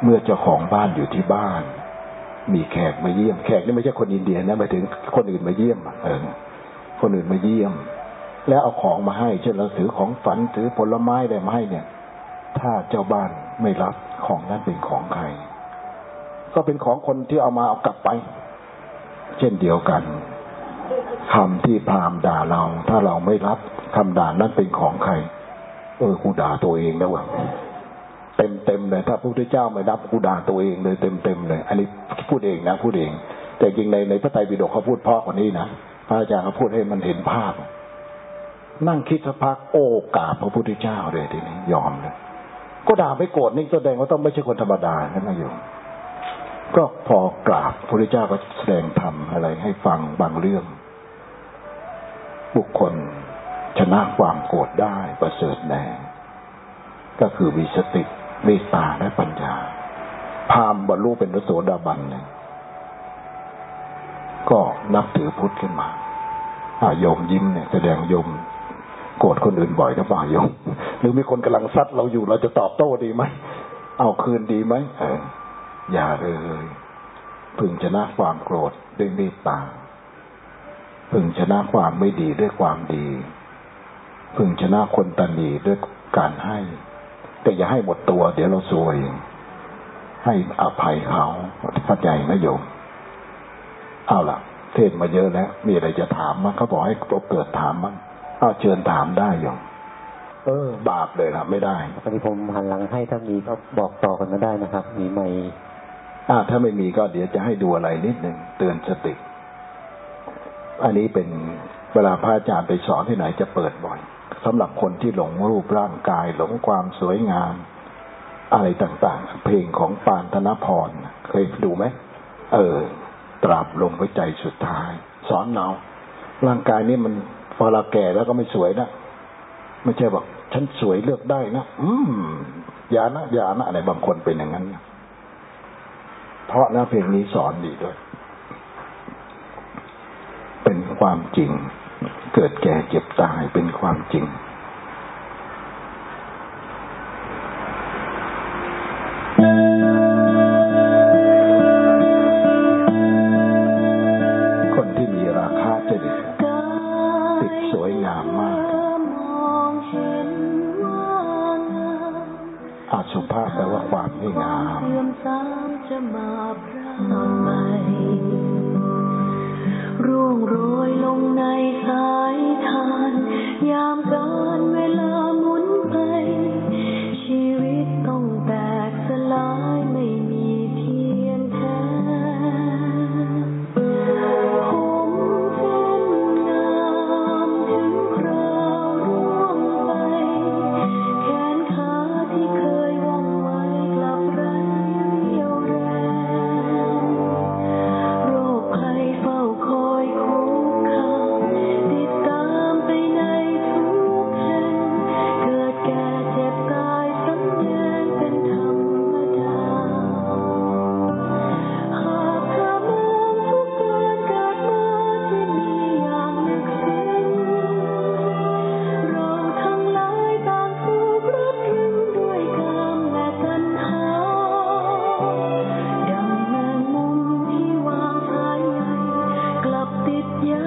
เมื่อเจ้าของบ้านอยู่ที่บ้าน มีแขกมาเยี่ยม แขกนี่ไม่ใช่คนอินเดียนะหมายถึงคนอื่นมาเยี่ยมเออคนอื่นมาเยี่ยม แล้วเอาของมาให้เช่นเราถือของฝันถือผลไม้อะไรมาให้เนี่ย ถ้าเจ้าบ้านไม่รับของนั้นเป็นของใคร ก็เป็นของคนที่เอามาเอากลับไป เช่นเดียวกันคำที่พามด่าเรา ถ้าเราไม่รับคำด่านั้นเป็นของใคร เออกูด่าตัวเองนะวะเต็มเต็มเลย ถ้าพระพุทธเจ้าไม่รับกูด่าตัวเองเลยเต็มเต็มเลย อันนี้พูดเองนะพูดเอง แต่จริงในในพระไตรปิฎกเขาพูดพ่อกว่านี้นะพระอาจารย์เขาพูดให้มันเห็นภาพ นั่งคิดสักพักโอ้กาพระพุทธเจ้าเลยทีนี้ยอมเลยก็ด่าไม่โกรธนี่แสดงว่าต้องไม่ใช่คนธรรมดาใช่ไหมโยม ก็พอกราบพระเจ้าก็แสดงธรรมอะไรให้ฟังบางเรื่อง บุคคลชนะความโกรธได้ประเสริฐแน่ก็คือมีสติเมตตาและปัญญา พามบรรลุเป็นพระโสดาบันเลยก็นับถือพุทธขึ้นมาอาโยมยิ้มเนี่ยแสดงโยมโกรธคนอื่นบ่อยหรือเปล่าโยม หรือมีคนกำลังซัดเราอยู่เราจะตอบโต้ดีไหม เอาคืนดีไหมเออ อย่าเลยพึงชนะความโกรธด้วยเมตตา พึงชนะความไม่ดีด้วยความดี พึงชนะคนตันดีด้วยการให้ แต่อย่าให้หมดตัว เดี๋ยวเราซวย ให้อภัยเขาเข้าใจไหมโยมเอาล่ะ เทศมาเยอะแล้ว มีอะไรจะถามมั้งเขาบอกให้เกิดถามมั้งเอาเชิญถามได้โยมเออ บาปเลยนะไม่ได้ตอนนี้ผมหันหลังให้ถ้ามีก็บอกต่อกันมาได้นะครับ มีไม่ อ่าถ้าไม่มีก็เดี๋ยวจะให้ดูอะไรนิดหนึ่งเตือนสติ อันนี้เป็นเวลาพระอาจารย์ไปสอนที่ไหนจะเปิดบ่อยสำหรับคนที่หลงรูปร่างกาย หลงความสวยงาม อะไรต่างๆ เพลงของปานธนพรเคยดูไหมเออ ตราบลงไว้ใจสุดท้าย สอนเรา ร่างกายนี้มันพอเราแก่แล้วก็ไม่สวยนะไม่ใช่บอกฉันสวยเลือกได้นะอืมอย่านะอย่านะอะไรบางคนเป็นอย่างนั้นนะ เพราะนะเพลงนี้สอนดีด้วย เป็นความจริง เกิดแก่เจ็บตายเป็นความจริง จะมาพรางใหม่ร่วงโรยลงในสายทาน ยามการเวลา Yeah.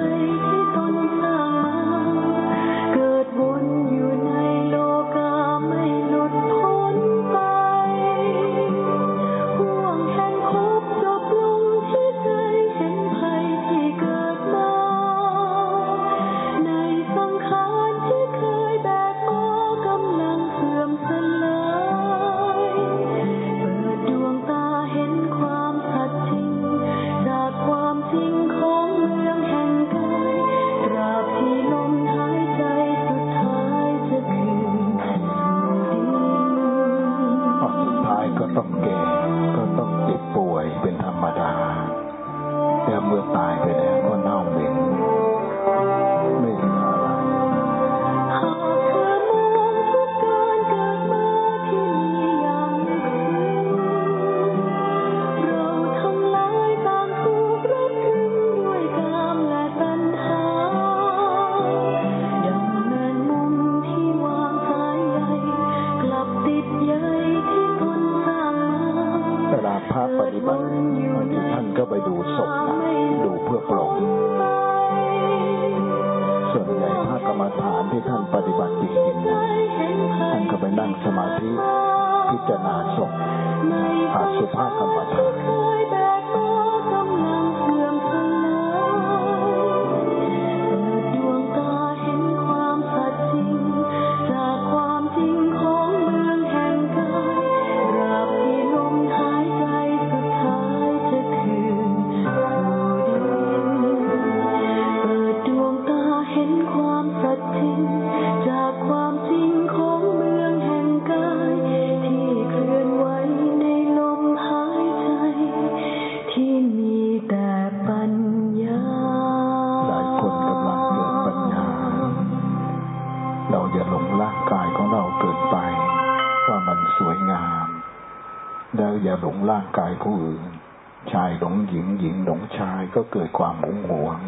ก็เกิดความหงหวง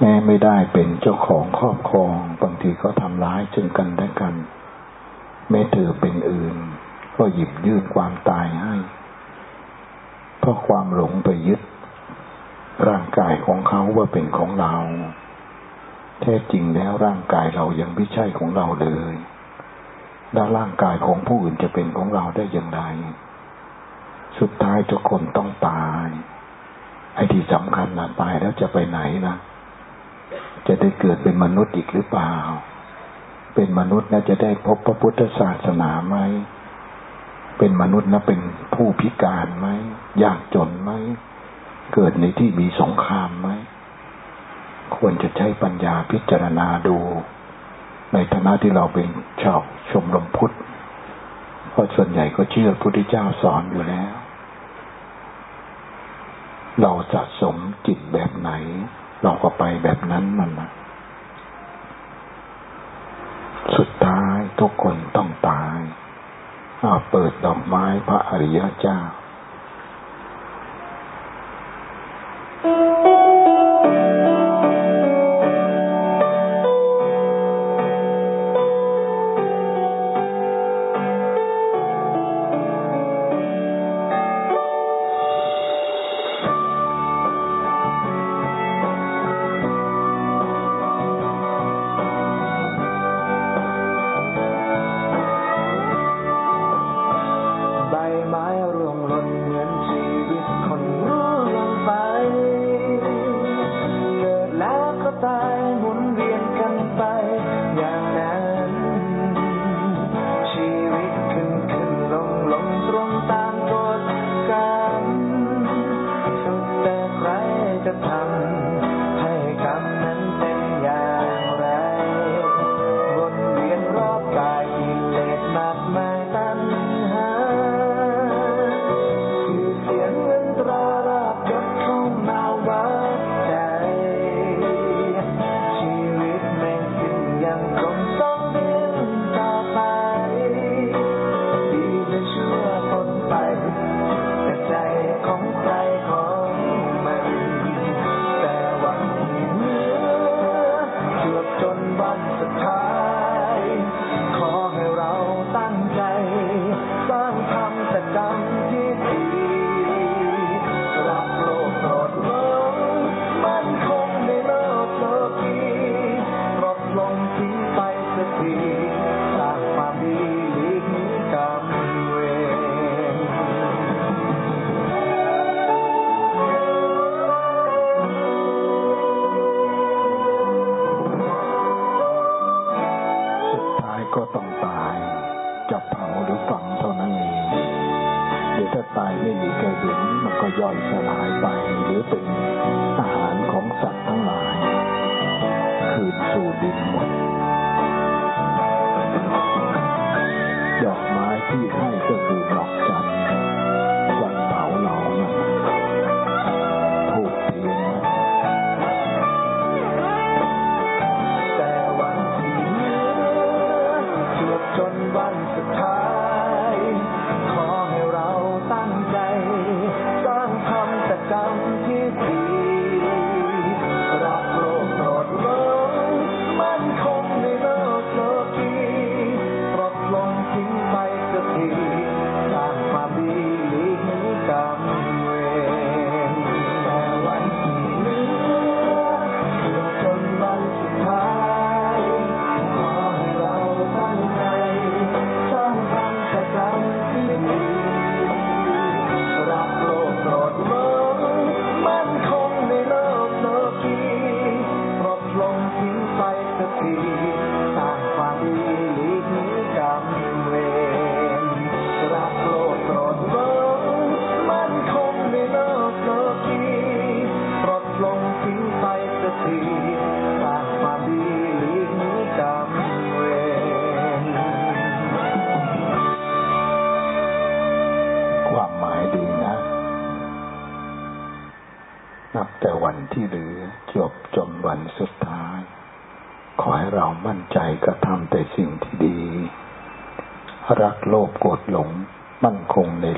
แม้ไม่ได้เป็นเจ้าของครอบครอง บางทีก็ทำร้ายจึงกันและกัน แม้เธอเป็นอื่น ก็หยิบยื่นความตายให้ เพราะความหลงไปยึด ร่างกายของเขาว่าเป็นของเรา แท้จริงแล้วร่างกายเรายังไม่ใช่ของเราเลยแล้วร่างกายของผู้อื่นจะเป็นของเราได้อย่างไร สุดท้ายทุกคนต้องตาย ไอ้ที่สำคัญนะตายแล้วจะไปไหนนะจะได้เกิดเป็นมนุษย์อีกหรือเปล่า เป็นมนุษย์นะจะได้พบพระพุทธศาสนาไหม เป็นมนุษย์นะเป็นผู้พิการไหมยากจนไหม เกิดในที่มีสงครามไหม ควรจะใช้ปัญญาพิจารณาดู ในฐานะที่เราเป็นชาวชมรมพุทธ เพราะส่วนใหญ่ก็เชื่อพระพุทธเจ้าสอนอยู่แล้ว เราสะสมจิตแบบไหน เราก็ไปแบบนั้นมันนะสุดท้ายทุกคนต้องตายอาเปิดดอกไม้พระอริยเจ้า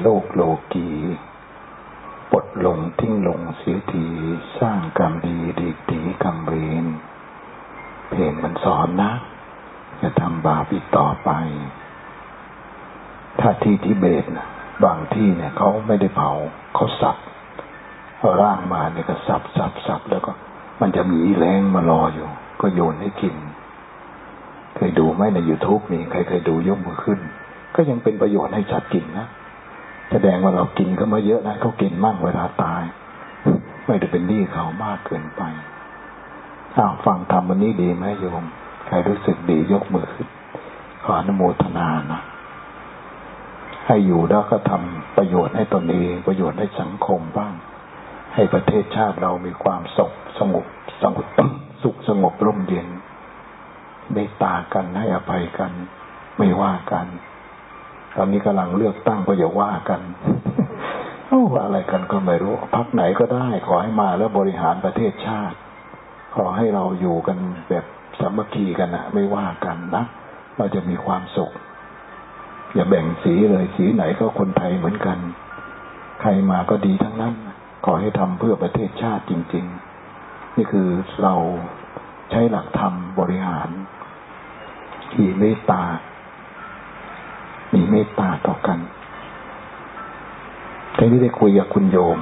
โลกโลกีปลดลงทิ้งลงเสียทีสร้างกรรมดีดีตีกรรมเวรเพลงมันสอนนะ จะทำบาปอีกต่อไป ถ้าที่ทิเบตนะบางที่เนี่ยเขาไม่ได้เผาเขาสับร่างมาเนี่ยก็สับสับสับแล้วก็ มันจะมีแรงมารออยู่ ก็โยนให้กิน เคยดูไหมใน youtube มีใครเคยดูยกมือขึ้น ก็ยังเป็นประโยชน์ให้สัตว์กินนะ แสดงว่าเรากินก็มาเยอะนะเขากินมั่งเวลาตาย ไม่ได้เป็นหนี้เขามากเกินไปอ้าวฟังธรรมวันนี้ดีไหมโยม ใครรู้สึกดียกมือขึ้นขออนุโมทนานะให้อยู่แล้วก็ทำประโยชน์ให้ตนเองประโยชน์ให้สังคมบ้าง ให้ประเทศชาติเรามีความสุขสงบสงบสุขสงบร่มเย็นเมตตากันให้อภัยกัน ไม่ว่ากัน ตอนนี้กำลังเลือกตั้งก็อย่าว่ากันเอ้อะไรกันก็ไม่รู้พักไหนก็ได้ ขอให้มาแล้วบริหารประเทศชาติ ขอให้เราอยู่กันแบบสามัคคีกันนะไม่ว่ากันนะเราจะมีความสุข อย่าแบ่งสีเลยสีไหนก็คนไทยเหมือนกัน ใครมาก็ดีทั้งนั้น ขอให้ทำเพื่อประเทศชาติจริง ๆ นี่คือเราใช้หลักธรรมบริหารมีเมตตา มีเมตตาต่อกันทีนี้ได้คุยกับคุณโยม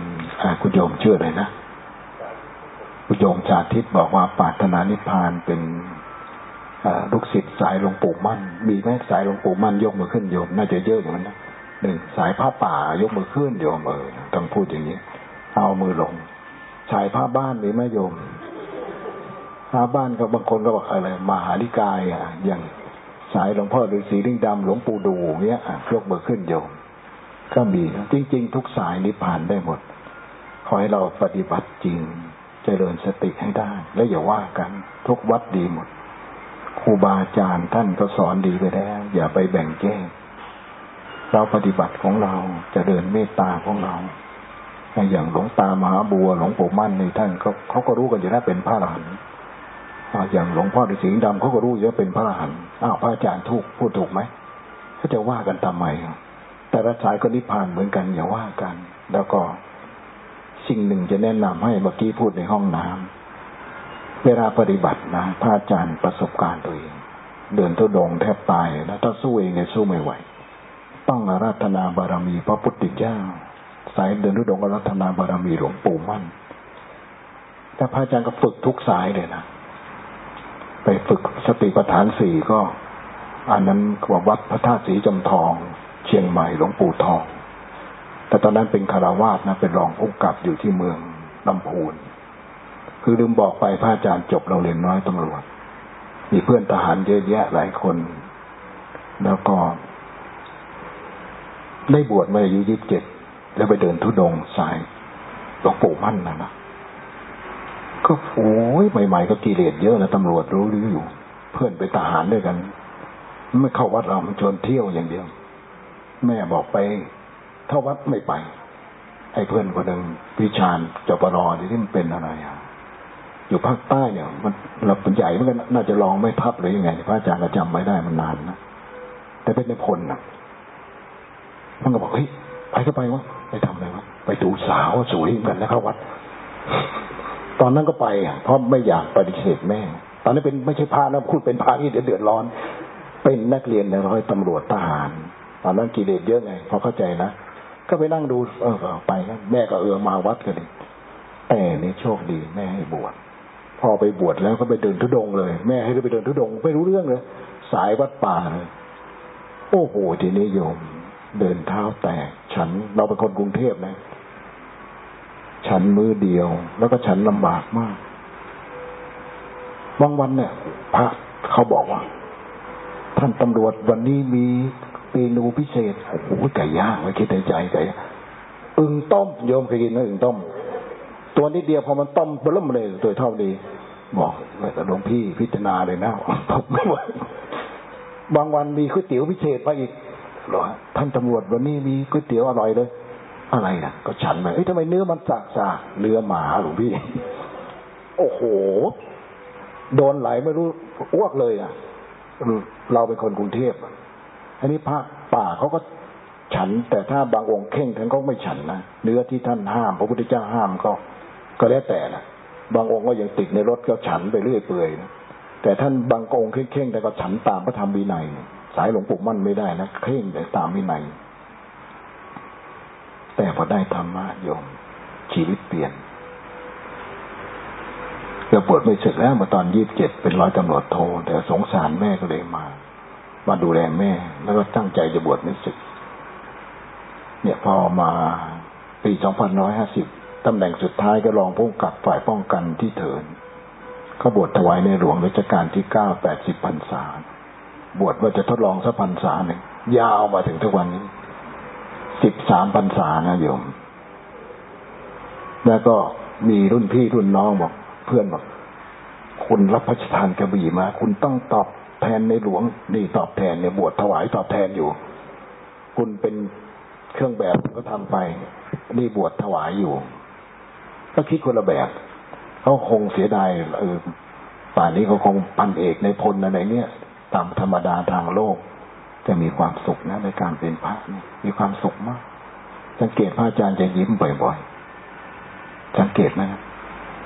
คุณโยมเชื่อเลยนะ คุณโยมชาทิตบอกว่าปาถนานิพานเป็นลูกศิษย์สายหลวงปู่มั่น มีไหมสายหลวงปู่มั่นยกมือขึ้นโยม น่าจะเยอะอย่างนั้นะหนึ่งสายผ้าป่ายกมือขึ้นโยมเออต้องพูดอย่างนี้ เอามือลง สายผ้าบ้านมีไหมโยมผ้าบ้านก็บางคนก็บอกอะไรมหาลิกายอะอย่าง สายหลวงพ่อฤาษีลิงดำหลวงปู่ดูเนี้ยยกมือขึ้นโยมก็มีจริง ๆ ทุกสายนิพพานได้หมด ขอให้เราปฏิบัติจริงจเจริญสติให้ได้ และอย่าว่ากัน ทุกวัดดีหมดครูบาอาจารย์ท่านก็สอนดีไปแล้ว อย่าไปแบ่งแยกเราปฏิบัติของเราจเจริญเมตตาของเราอย่างหลวงตามหาบัวหลวงปู่มั่นนี่ท่านก็เขาก็รู้กันอยู่แล้วเป็นพระอรหันต์ อย่างหลวงพ่อฤาษีดำเขาก็รู้อยู่แล้วเป็นพระอรหันต์อ้าวพระอาจารย์ถูกพูดถูกไหมเขาจะว่ากันทำไมแต่ละสายก็นิพพานเหมือนกันอย่าว่ากัน แล้วก็สิ่งหนึ่งจะแนะนำให้เมื่อกี้พูดในห้องน้ำเวลาปฏิบัตินะพระอาจารย์ประสบการณ์ตัวเอง เดินทุดงแทบตายแล้วถ้าสู้เองเนี่ยสู้ไม่ไหว ต้องอาราธนาบารมีพระพุทธเจ้า สายเดินทุดงอาราธนาบารมีหลวงปู่มั่นแต่พระอาจารย์ก็ฝึกทุกสายเลยนะ ไปฝึกสติปัฏฐานสี่ก็ อันนั้นว่าวัดพระธาตุสีจำทอง เชียงใหม่หลวงปู่ทอง แต่ตอนนั้นเป็นคารวาสนะเป็นรองผู้กับอยู่ที่เมืองลำพูน คือลืมบอกไปพระอาจารย์จบเราเรียนน้อยตำรวจ มีเพื่อนทหารเยอะแยะหลายคน แล้วก็ ได้บวชมาอายุยี่สิบเจ็ดแล้วไปเดินทุดงสายหลวงปู่มั่นนะนะ ก็โอ้ยใหม่ ๆ ก็กิเลสเยอะนะตำรวจรู้รู้อยู่ เพื่อนไปทหารด้วยกันไม่เข้าวัดเรามันชวนเที่ยวอย่างเดียว แม่บอกไปเท่าวัดไม่ไป ไอ้เพื่อนคนหนึ่งวิชาญจปรอที่มันเป็นอะไรอะอยู่ภาคใต้เนี่ย มันเราเป็นใหญ่มันก็น่าจะลองไม่พับหรือยังไงพระอาจารย์ก็จำไม่ได้มันนานนะแต่เป็นในพลนะมันก็บอกเฮ้ยไปก็ไปวะไปทำอะไรวะไปดูสาวสวยกันแล้วเข้าวัด ตอนนั้นก็ไปอะเพราะไม่อยากปฏิเสธแม่ ตอนนี้นเป็นไม่ใช่พระนะพูดเป็นพระที่เดือดร้อน เป็นนักเรียนในร้อยตำรวจทหาร ตอนนั้นกิเลสเยอะไงพอเข้าใจนะก็ไปนั่งดูเออไปแม่ก็เออมาวัดกันดิแต่นี่โชคดีแม่ให้บวชพอไปบวชแล้วก็ไปเดินทุดงเลย แม่ให้ไปเดินทุดงไม่รู้เรื่องเลยสายวัดป่าเลยโอ้โหทีนี้โยม เดินเท้าแตกฉันเราเป็นคนกรุงเทพนะ ฉันมือเดียว แล้วก็ฉันลำบากมาก บางวันเนี่ย พระเขาบอกว่า ท่านตำรวจวันนี้มีเมนูพิเศษ โอ้โหไก่ย่างไว้คิดในใจไก่อึ่งต้มโยมเคยกินไหมอึ่งต้ม ตัวนิดเดียวพอมันต้มเบิ่มเลยตัวเท่าดีบอกแต่หลวงพี่พิจารณาเลยนะตบไม่ไหวบางวันมีก๋วยเตี๋ยวพิเศษไปอีกหรอท่านตำรวจวันนี้มีก๋วยเตี๋ยวอร่อยเลย อะไรนะก็ฉันไปเอ้ยทำไมเนื้อมันสากสากเนื้อหมาหลวงพี่ โอ้โห โดนไหลไม่รู้อ้วกเลยอะเราเป็นคนกรุงเทพอันนี้พระป่าเขาก็ฉัน แต่ถ้าบางองค์เข่งท่านก็ไม่ฉันนะเนื้อที่ท่านห้าม พระพุทธเจ้าห้ามก็ก็แล้วแต่นะบางองค์ก็ยังติดในรถก็ฉันไปเรื่อยเปื่อยนะแต่ท่านบางองค์เข่งแต่ก็ฉันตามพระธรรมวินัยสายหลวงปู่มั่นไม่ได้นะเข่งแต่ตามวินัย แต่พอได้ธรรมะโยม ชีวิตเปลี่ยนเกือบวชไม่เสร็จแล้วมาตอนยี่สิบเจ็ดเป็นร้อยตำรวจโทแต่สงสารแม่ก็เลยมา มาดูแลแม่ แล้วก็ตั้งใจจะบวชไม่สึก เนี่ยพอมาปีสองพันร้อยห้าสิบตำแหน่งสุดท้ายก็รองผู้กับฝ่ายป้องกันที่เถินก็บวชถวายในหลวงรัชกาลที่เก้าแปดสิบพรรษา บวชว่าจะทดลองสักพรรษาหนึ่งยาวมาถึงทุกวันนี้ สิบสามพรรษานะโยม แล้วก็มีรุ่นพี่รุ่นน้องบอก เพื่อนบอก คุณรับพระราชทานกระบี่มา คุณต้องตอบแทนในหลวงนี่ตอบแทนเนี่ยบวชถวายตอบแทนอยู่ คุณเป็นเครื่องแบบก็ทำไป นี่บวชถวายอยู่ ก็คิดคนละแบบเขาคงเสียดายเออป่านนี้เขาคงปันเอกในพลอะไรเนี่ยตามธรรมดาทางโลก จะมีความสุขนะในการเป็นพระนี่มีความสุขมาก สังเกตพระอาจารย์จะยิ้มบ่อยๆ สังเกตนะ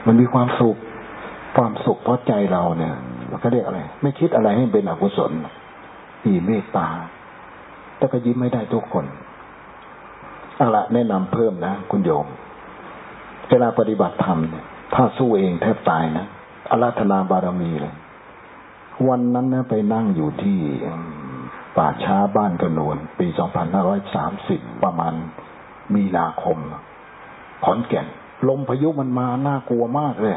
มันมีความสุข ความสุขเพราะใจเราเนี่ยมันก็เรียกอะไร ไม่คิดอะไรให้เป็นอกุศลมีเมตตาแต่ก็ยิ้มไม่ได้ทุกคนเอาละแนะนำเพิ่มนะคุณโยม เวลาปฏิบัติธรรมเนี่ยถ้าสู้เองแทบตายนะอาราธนาบารมีเลย วันนั้นนะไปนั่งอยู่ที่ ป่าช้าบ้านกระนวนปีสองพันห้าร้อยสามสิบประมาณมีนาคม ขอนแก่น ลมพายุมันมาน่ากลัวมากเลย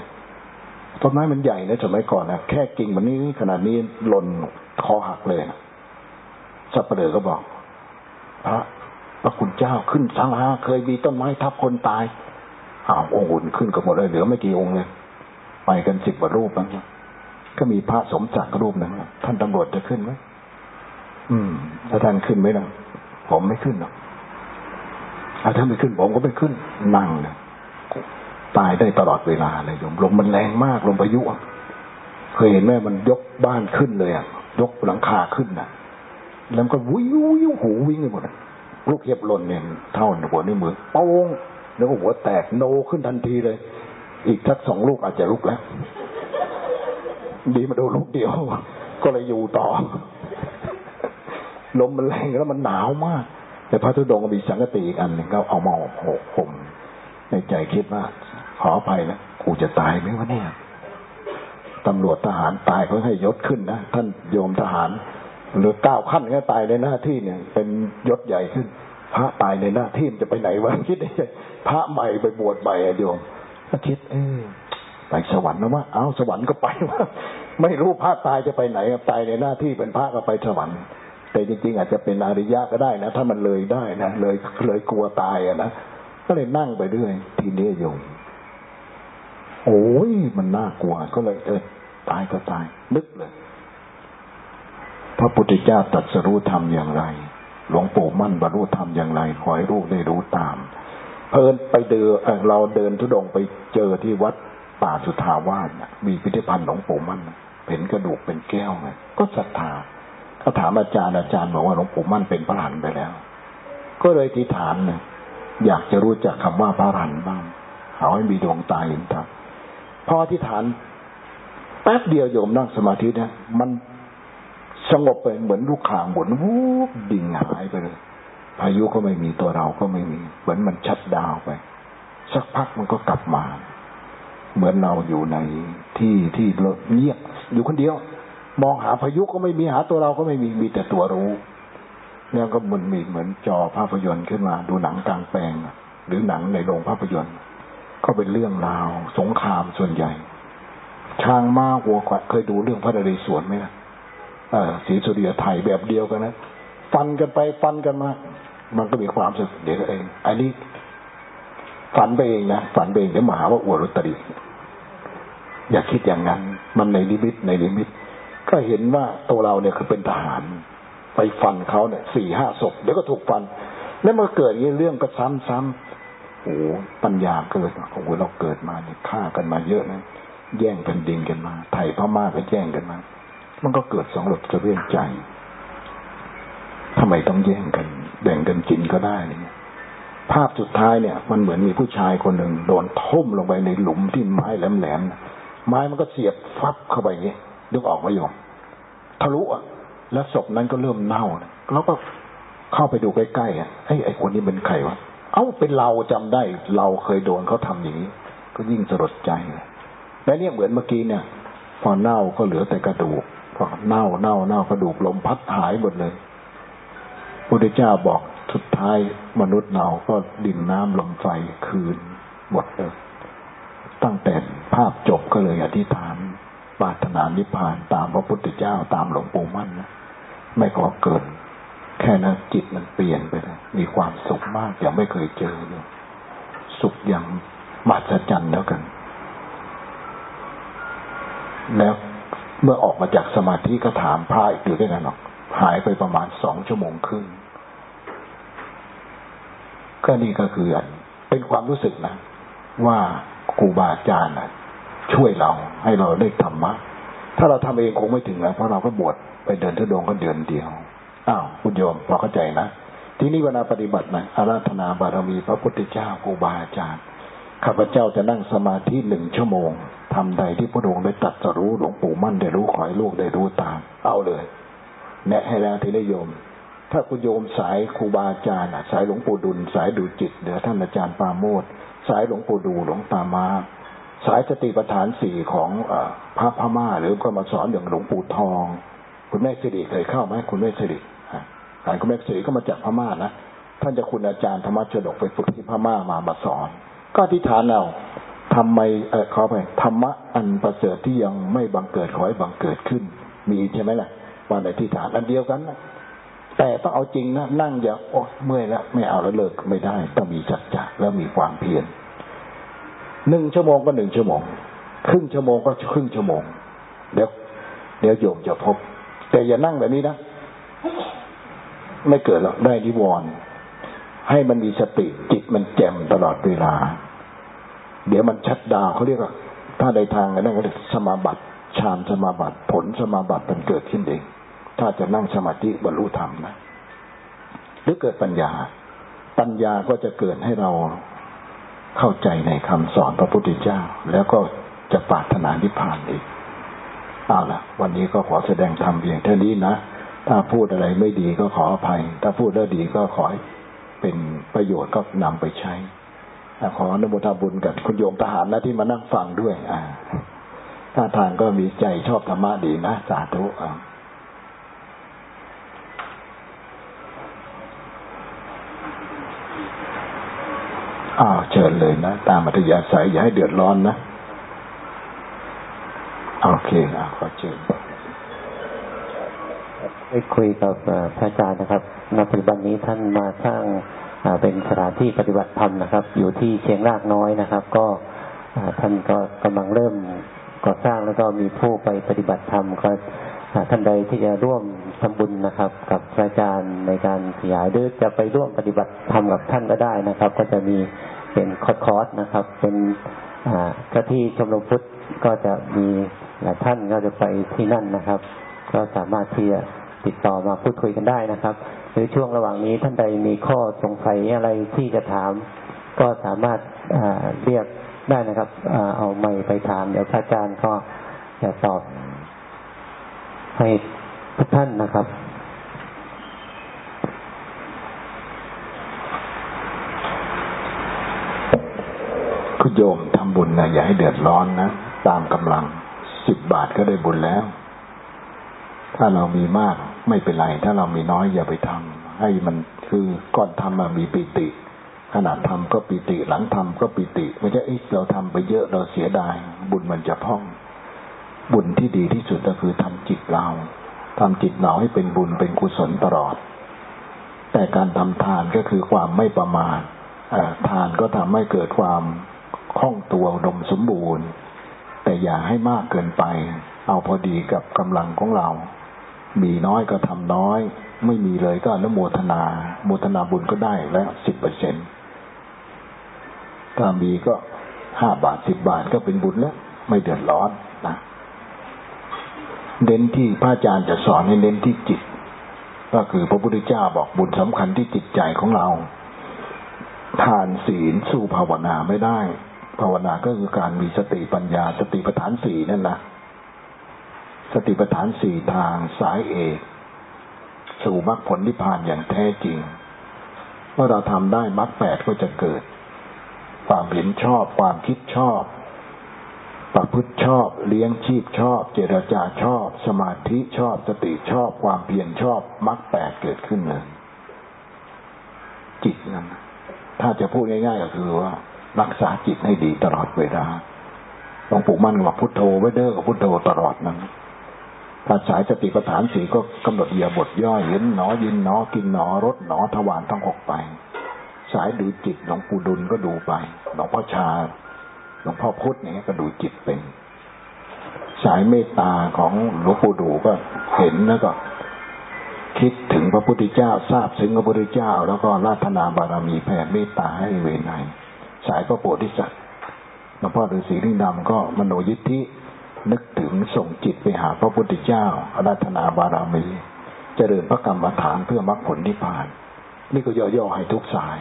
ต้นไม้มันใหญ่นะสมัยก่อนนะแค่กิ่งมันนี้ขนาดนี้หล่นคอหักเลยนะสับเปลือก็บอก พระพระคุณเจ้าขึ้นสังหาเคยมีต้นไม้ทับคนตายอ้าวองค์หุ่นขึ้นกันหมดเลยเหลือไม่กี่องค์เลยไปกันสิบกว่ารูปนะก็มีพระสมศักดิ์รูปหนึ่งท่านตำรวจจะขึ้นไหม อืมถ้าท่านขึ้นไหมล่ะ ผมไม่ขึ้นหรอกถ้าท่านไม่ขึ้นผมก็ไม่ขึ้น นั่งเลยตายได้ตลอดเวลาเลยโยมลมมันแรงมากลมพายุเคยเห็นไหมมันยกบ้านขึ้นเลยอะยกหลังคาขึ้นน่ะ แล้วก็วิววิวหูวิ่งไปหมดลูกเห็บหล่นเนี่ยเท่าหัวนี่มือโป้งแล้วก็หัวแตกโนขึ้นทันทีเลย อีกสักสองลูกอาจจะลุกแล้ว ดีมาดูลูกเดียว ก็เลยอยู่ต่อ ลมมันแรงแล้วมันหนาวมาก แต่พระธุดงค์มีสังกติอีกอันหนึ่งก็เอามาหกผมในใจคิดว่า ขออภัยนะกูจะตายไหมวะเนี่ยตำรวจทหารตายเขาให้ยศขึ้นนะท่านโยมทหาร หรือก้าวขั้นก็ตายในหน้าที่เนี่ย เป็นยศใหญ่ขึ้น พระตายในหน้าที่จะไปไหนวะคิดได้พระใหม่ไปบวชใหม่อะโยมก็คิด เออไปสวรรค์นะวะเอาสวรรค์ก็ไปวะไม่รู้พระตายจะไปไหนตายในหน้าที่เป็นพระก็ไปสวรรค์ แต่จริงๆอาจจะเป็นอริยะก็ได้นะ ถ้ามันเลยได้นะเลยเลยกลัวตายอะนะก็เลยนั่งไปเรื่อยทีนี้โยมโอ้ยมันน่ากลัว ก็เลยเออตายก็ตาย นึกเลย พระพุทธเจ้าตรัสรู้ธรรมอย่างไร หลวงปู่มั่นบรรลุธรรมอย่างไรขอให้ลูกได้รู้ตาม เพิ่นไปเดินเราเดินทุดงไปเจอที่วัดป่าสุทาวาสมีพิพิธภัณฑ์หลวงปู่มั่นเห็นกระดูกเป็นแก้วไงก็ศรัทธา เขาถามอาจารย์อาจารย์บอกว่าหลวงปู่มั่นเป็นพระหันไปแล้ว ก็เลยทีฐานเนี่ยอยากจะรู้จักคำว่าพระหันบ้างเอาให้มีดวงตาเห็นธรรมพอที่ฐานแป๊บเดียวโยมนั่งสมาธินะมันสงบไปเหมือนลูกข่างหมุนวูบดิ่งหายไปเลยพายุก็ไม่มีตัวเราก็ไม่มี เหมือนมันชัดดาวไป สักพักมันก็กลับมา เหมือนเราอยู่ในที่ที่เงียบอยู่คนเดียว มองหาพายุก็ไม่มีหาตัวเราก็ไม่มีมีแต่ตัวรู้เนี่ยก็มันมีเหมือนจอภาพยนตร์ขึ้นมา ดูหนังกลางแปลง หรือหนังในโรงภาพยนตร์ ก็เป็นเรื่องราว สงครามส่วนใหญ่ ช้างม้าวัวควายเคยดูเรื่องพระนเรศวรไหมนะเออศรีสุริโยไทแบบเดียวกันนะฟันกันไปฟันกันมา มันก็มีความสุขเดี๋ยวเอง อันนี้ฝันไปเองนะฝันไปเองเดี๋ยวมาหาว่าอวดอุตริอย่าคิดอย่างนั้น มันในนิมิตในนิมิต ก็เห็นว่าตัวเราเนี่ยคือเป็นทหาร ไปฟันเขาเนี่ยสี่ห้าศพเดี๋ยวก็ถูกฟัน แล้วมาเกิดเรื่องก็ซ้ำๆโอ้ปัญญาเกิดโอ้โหเราเกิดมาเนี่ยฆ่ากันมาเยอะนะแย่งกันดิงกันมาไทยพม่าก็แย่งกันมา มันก็เกิดสองหลดกระเวียนใจทำไมต้องแย่งกัน แบ่งกันกินก็ได้เนี่ยภาพสุดท้ายเนี่ย มันเหมือนมีผู้ชายคนหนึ่งโดนทุ่มลงไปในหลุมที่ไม้แหลมๆไม้มันก็เสียบฟับเข้าไปอย่างนี้ ดึงออกมาอยู่ทะลุอะ แล้วศพนั้นก็เริ่มเน่าแล้วก็เข้าไปดูใกล้ๆอะไอ้ไอ้คนนี้เป็นใครวะเอ้าเป็นเราจำได้ เราเคยโดนเขาทำอย่างนี้ ก็ยิ่งสลดใจและเนี่ยเหมือนเมื่อกี้เนี่ย พอเน่าก็เหลือแต่กระดูกพอเน่าเน่าเน่ากระดูกลมพัดหายหมดเลยพุทธเจ้าบอกสุดท้ายมนุษย์เราก็ดินน้ำลมไฟคืนหมดเลยตั้งแต่ภาพจบก็เลยอธิษฐาน ปรารถนานิพพานตามพระพุทธเจ้าตามหลวงปู่มั่นนะไม่ขอเกิดแค่นั้นจิตมันเปลี่ยนไปเลยมีความสุขมากอย่างไม่เคยเจอเลยสุขอย่างมหัศจรรย์แล้วกัน แล้วเมื่อออกมาจากสมาธิก็ถามพระอีกอยู่ด้วยกันหรอก หายไปประมาณสองชั่วโมงครึ่งก็นี่ก็คือเป็นความรู้สึกนะ ว่าครูบาอาจารย์ ช่วยเราให้เราได้ธรรมะ ถ้าเราทำเองคงไม่ถึงนะเพราะเราก็บวชไปเดินทุดงก็เดือนเดียว อ้าวคุณโยมพอเข้าใจนะ ทีนี้เวลาปฏิบัตินะอาราธนาบารมีพระพุทธเจ้าครูบาอาจารย์ข้าพเจ้าจะนั่งสมาธิหนึ่งชั่วโมงทำใดที่พระองค์ได้ตัดสรู้หลวงปู่มั่นได้รู้ขอให้ลูกได้รู้ตาม เอาเลยแนะให้แล้วทีนิยม ถ้าคุณโยมสายครูบาอาจารย์สายหลวงปู่ดุล สายดูจิตเดี๋ยวท่านอาจารย์ปาโมดสายหลวงปู่ดูหลวงตามา สายสติปัฏฐานสี่ของอพระพม่า หรือก็มาสอนอย่างหลวงปู่ทอง คุณแม่สิริเคยเข้าไหมคุณแม่สิริสายคุณแม่สิริก็มาจากพม่านะท่านจะคุณอาจารย์ธรรมชดกไปฝึกที่พม่ามามาสอน ก็อธิษฐานเอาทำไมเออขาไปธรรมะอันประเสริฐที่ยังไม่บังเกิดขอให้บังเกิดขึ้น มีใช่ไหมล่ะวันอธิษฐานอันเดียวกันนะแต่ต้องเอาจริงนะนั่งอย่าโอ้เมื่อยแล้วไม่เอาแล้วเลิกไม่ได้ ต้องมีจัดจ่าแล้วมีความเพียร หนึ่งชั่วโมงก็หนึ่งชั่วโมง ครึ่งชั่วโมงก็ครึ่งชั่วโมง เดี๋ยวเดี๋ยวโยมจะพบ แต่อย่านั่งแบบนี้นะ ไม่เกิดหรอกได้นิวรณ์ให้มันมีสติจิตมันแจ่มตลอดเวลา เดี๋ยวมันชัดดาวเขาเรียกว่า ถ้าในทางนั่นก็เรียกสมาบัติฌานสมาบัติผลสมาบัติมันเกิดขึ้นเอง ถ้าจะนั่งสมาธิบรรลุธรรมนะ หรือเกิดปัญญา ปัญญาก็จะเกิดให้เรา เข้าใจในคำสอนพระพุทธเจ้า แล้วก็จะปรารถนานิพพานอีกเอาละวันนี้ก็ขอแสดงธรรมเพียงเท่านี้นะ ถ้าพูดอะไรไม่ดีก็ขออภัย ถ้าพูดแล้วดีก็ขอให้เป็นประโยชน์ก็นำไปใช้ขออนุโมทนาบุญกับคุณโยมทหารนะที่มานั่งฟังด้วย อ่าถ้าทางก็มีใจชอบธรรมะดีนะ สาธุอ่า อ้าวเชิญเลยนะ ตามอัธยาศัยอย่าให้เดือดร้อนนะ โอเคอะขอเชิญได้คุยกับพระอาจารย์นะครับณปัจจุบันนี้ท่านมาสร้างเป็นสถานที่ปฏิบัติธรรมนะครับ อยู่ที่เชียงรากน้อยนะครับ ก็ท่านก็กำลังเริ่มก่อสร้างแล้วก็มีผู้ไปปฏิบัติธรรมก็ ท่านใดที่จะร่วมทำบุญนะครับ กับอาจารย์ในการขยายหรือจะไปร่วมปฏิบัติธรรมกับท่านก็ได้นะครับ ก็จะมีเป็นคอร์สนะครับ เป็นอ่าที่ชมรมพุทธก็จะมีหลายท่านก็จะไปที่นั่นนะครับ ก็สามารถที่จะติดต่อมาพูดคุยกันได้นะครับ หรือช่วงระหว่างนี้ท่านใดมีข้อสงสัยอะไรที่จะถาม ก็สามารถเรียกได้นะครับเอาไมค์ไปถาม เดี๋ยวพระอาจารย์ก็จะตอบ ให้ทุกท่านนะครับคุณโยมทำบุญนะอย่าให้เดือดร้อนนะ ตามกำลังสิบบาทก็ได้บุญแล้ว ถ้าเรามีมากไม่เป็นไร ถ้าเรามีน้อยอย่าไปทำให้มันคือก่อนทำมามีปิติขนาดทำก็ปิติหลังทำก็ปิติ ไม่ใช่เอ้เราทำไปเยอะเราเสียดาย บุญมันจะพ่อง บุญที่ดีที่สุดก็คือทำจิตเราทำจิตเราให้เป็นบุญเป็นกุศลตลอด แต่การทำทานก็คือความไม่ประมาททานก็ทำให้เกิดความคล่องตัวดมสมบูรณ์ แต่อย่าให้มากเกินไป เอาพอดีกับกำลังของเรา มีน้อยก็ทำน้อย ไม่มีเลยก็นโมทนาโมทนาบุญก็ได้แล้วสิบเปอร์เซ็นถ้ามีก็ห้าบาทสิบบาทก็เป็นบุญแล้ว ไม่เดือดร้อน เน้นที่พระอาจารย์จะสอนให้เน้นที่จิต ก็คือพระพุทธเจ้าบอกบุญสำคัญที่จิตใจของเรา ทานศีลสู้ภาวนาไม่ได้ ภาวนาก็คือการมีสติปัญญาสติปัฏฐานสี่นั่นนะสติปัฏฐานสี่ทางสายเอกสู่มรรคผลนิพพานอย่างแท้จริงเมื่อเราทำได้มรรคแปดก็จะเกิด ความเห็นชอบความคิดชอบ ประพฤติชอบ เลี้ยงชีพชอบ เจรจาชอบ สมาธิชอบ สติชอบ ความเพียรชอบมรรคแปดเกิดขึ้นเลยจิตนั้น ถ้าจะพูดง่ายๆก็คือว่า รักษาจิตให้ดีตลอดเวลาหลวงปู่มั่นบอกพุทโธไว้เด้อกับพุทโธตลอดนั้นถ้าสายสติปัฏฐานสีก็กำหนดเอียบทย่อยเห็นหนอยินหนอกินหนอรสหนอทวารทั้งหกไป สายดูจิตหลวงปู่ดุลก็ดูไปหลวงพ่อชา หลวงพ่อพุธเนี่ยก็ดูจิตเป็น สายเมตตาของหลวงปู่ดูก็เห็นแล้วก็คิดถึงพระพุทธเจ้าทราบถึงพระพุทธเจ้า แล้วก็ราธนาบารมีแผ่เมตตาให้เวไนยสายพระโพธิสัตว์หลวงพ่อฤาษีลิงดำก็มโนยิทธินึกถึงส่งจิตไปหาพระพุทธเจ้าราธนาบารมีเจริญพระกรรมฐานเพื่อมรรคผลนิพพาน นี่ก็ย่อๆให้ทุกสาย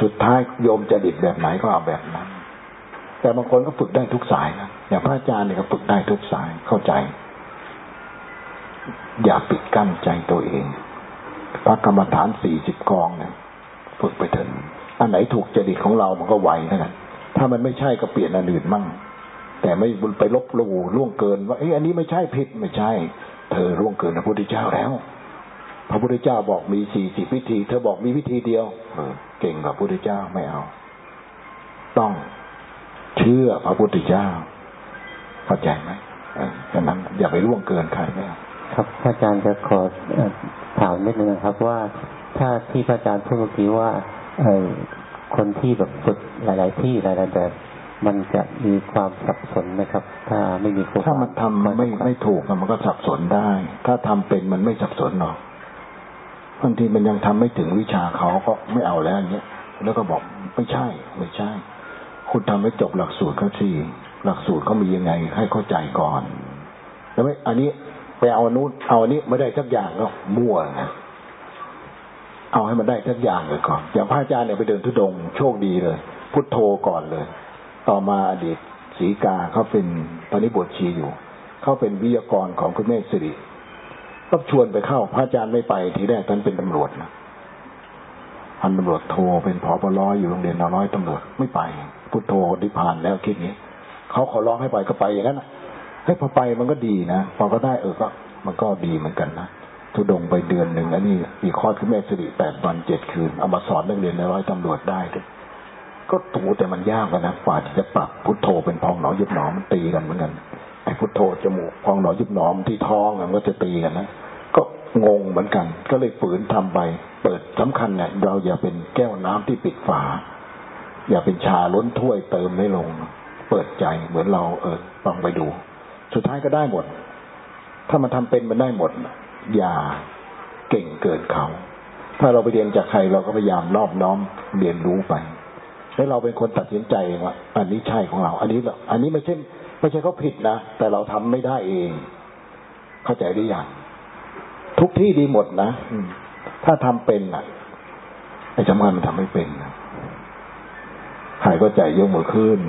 สุดท้ายโยมจะดิดแบบไหนก็เอาแบบนั้น แต่บางคนก็ฝึกได้ทุกสายนะอย่างพระอาจารย์เนี่ยก็ฝึกได้ทุกสายเข้าใจ อย่าปิดกั้นใจตัวเอง พระกรรมฐานสี่สิบกองเนี่ยฝึกไปเถอะอันไหนถูกจริตของเรามันก็ไหวเท่านั้นถ้ามันไม่ใช่ก็เปลี่ยนอันอื่นมั่ง แต่ไม่ไปลบลู่ล่วงเกิน ว่าเอ้ยอันนี้ไม่ใช่ผิดไม่ใช่ เธอล่วงเกินพระพุทธเจ้าแล้ว พระพุทธเจ้าบอกมีสี่สิบวิธี เธอบอกมีวิธีเดียว เออ เก่งกว่าพระพุทธเจ้าไม่เอา ต้อง เชื่อพระพุทธเจ้า เข้าใจไหมเออฉะนั้นอย่าไปล่วงเกินใครไม่เอาครับพระอาจารย์จะขอเอ่อถามนิดนึงนะครับ ว่าถ้าที่พระอาจารย์พูดเมื่อกี้ว่าเอ่อคนที่แบบฝึกหลาย ๆ ที่หลาย ๆ แบบมันจะมีความสับสนนะครับ ถ้าไม่มีครูถ้ามันทำไม่ไม่ถูกอะมันก็สับสนได้ ถ้าทำเป็นมันไม่สับสนหรอกบางทีมันยังทำไม่ถึงวิชาเขาก็ไม่เอาแล้วอย่างเงี้ยแล้วก็บอกไม่ใช่ ไม่ใช่ คุณทำให้จบหลักสูตรเขาสิหลักสูตรเขามียังไง ให้เข้าใจก่อน แล้วไม่อันนี้ไปเอานู้นเอาอันนี้ไม่ได้สักอย่างก็มั่วนะเอาให้มันได้สักอย่างเลยก่อน อย่างพระอาจารย์เนี่ยไปเดินทุดงโชคดีเลย พุทโธก่อนเลย ต่อมาอดีตศรีกาเขาเป็นตอนนี้บวชชีอยู่ เขาเป็นวิทยากรของคุณแม่สิริก็ชวนไปเข้า พระอาจารย์ไม่ไปทีแรกท่านเป็นตำรวจนะพันตำรวจโทรเป็นผอร้อยอยู่โรงเรียนนร้อยตำรวจไม่ไป พุทโธนิพพานแล้วคิดนี้เขาขอร้องให้ไปก็ไปอย่างนั้นนะเฮ้พอไปมันก็ดีนะพอก็ได้เออก็ มันก็ดีเหมือนกันนะทุดงไปเดือนหนึ่งอันนี้มีคอร์สคุณแม่สิริแปดวันเจ็ดคืนเอามาสอนนักเรียนในร้อยตำรวจได้ด้วยก็ถูแต่มันยากกันนะฝ่าที่จะปรับพุทโธเป็นพองหนอยุบหนอมันตีกันเหมือนกันไอ้พุทโธจมูกพองหนอยุบหนอมที่ท้องมันก็จะตีกันนะก็งงเหมือนกัน ก็เลยฝืนทำไป เปิดสำคัญเนี่ยเราอย่าเป็นแก้วน้ำที่ปิดฝา อย่าเป็นชาล้นถ้วยเติมไม่ลง เปิดใจเหมือนเราเออลองไปดู สุดท้ายก็ได้หมด ถ้ามันทำเป็นมันได้หมด อย่าเก่งเกินเขา ถ้าเราไปเรียนจากใครเราก็พยายามนอบน้อมเรียนรู้ไป แล้วเราเป็นคนตัดสินใจเองว่าอันนี้ใช่ของเรา อันนี้อันนี้ไม่ใช่ไม่ใช่เขาผิดนะแต่เราทำไม่ได้เอง เข้าใจหรือยังทุกที่ดีหมดนะถ้าทำเป็นอะไอ้จำงานมันทำไม่เป็นนะ ใครก็ใจยกมือขึ้น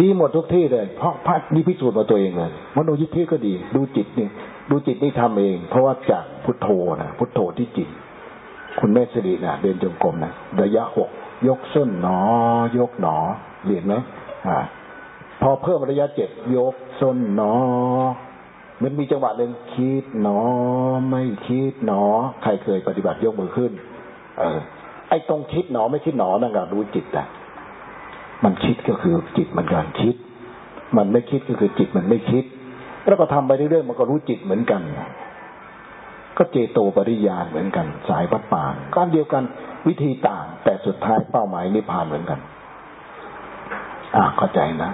ดีหมดทุกที่เลย เพราะพระนี่พิสูจน์มาตัวเองเลยมโนยิทธิก็ดี ดูจิตนี่ดูจิตนี่ทำเอง เพราะว่าจากพุทโธนะพุทโธที่จิต คุณแม่สิรินะเดินจงกรมนะระยะหกยกส้นหนอ ยกหนอเรียนไหมอ่า พอเพิ่มระยะเจ็ดยกส้นหนอ มันมีจังหวะหนึ่งคิดหนอ ไม่คิดหนอ ใครเคยปฏิบัติยกมือขึ้น เออไอ้ตรงคิดหนอไม่คิดหนอนั่นก็รู้จิตอะ มันคิดก็คือจิตมันการคิด มันไม่คิดก็คือจิตมันไม่คิด แล้วก็ทำไปเรื่อยๆมันก็รู้จิตเหมือนกัน ก็เจโตปริยานเหมือนกัน สายวัดป่านการเดียวกันวิธีต่าง แต่สุดท้ายเป้าหมายนิพพานเหมือนกัน อ่าเข้าใจนะ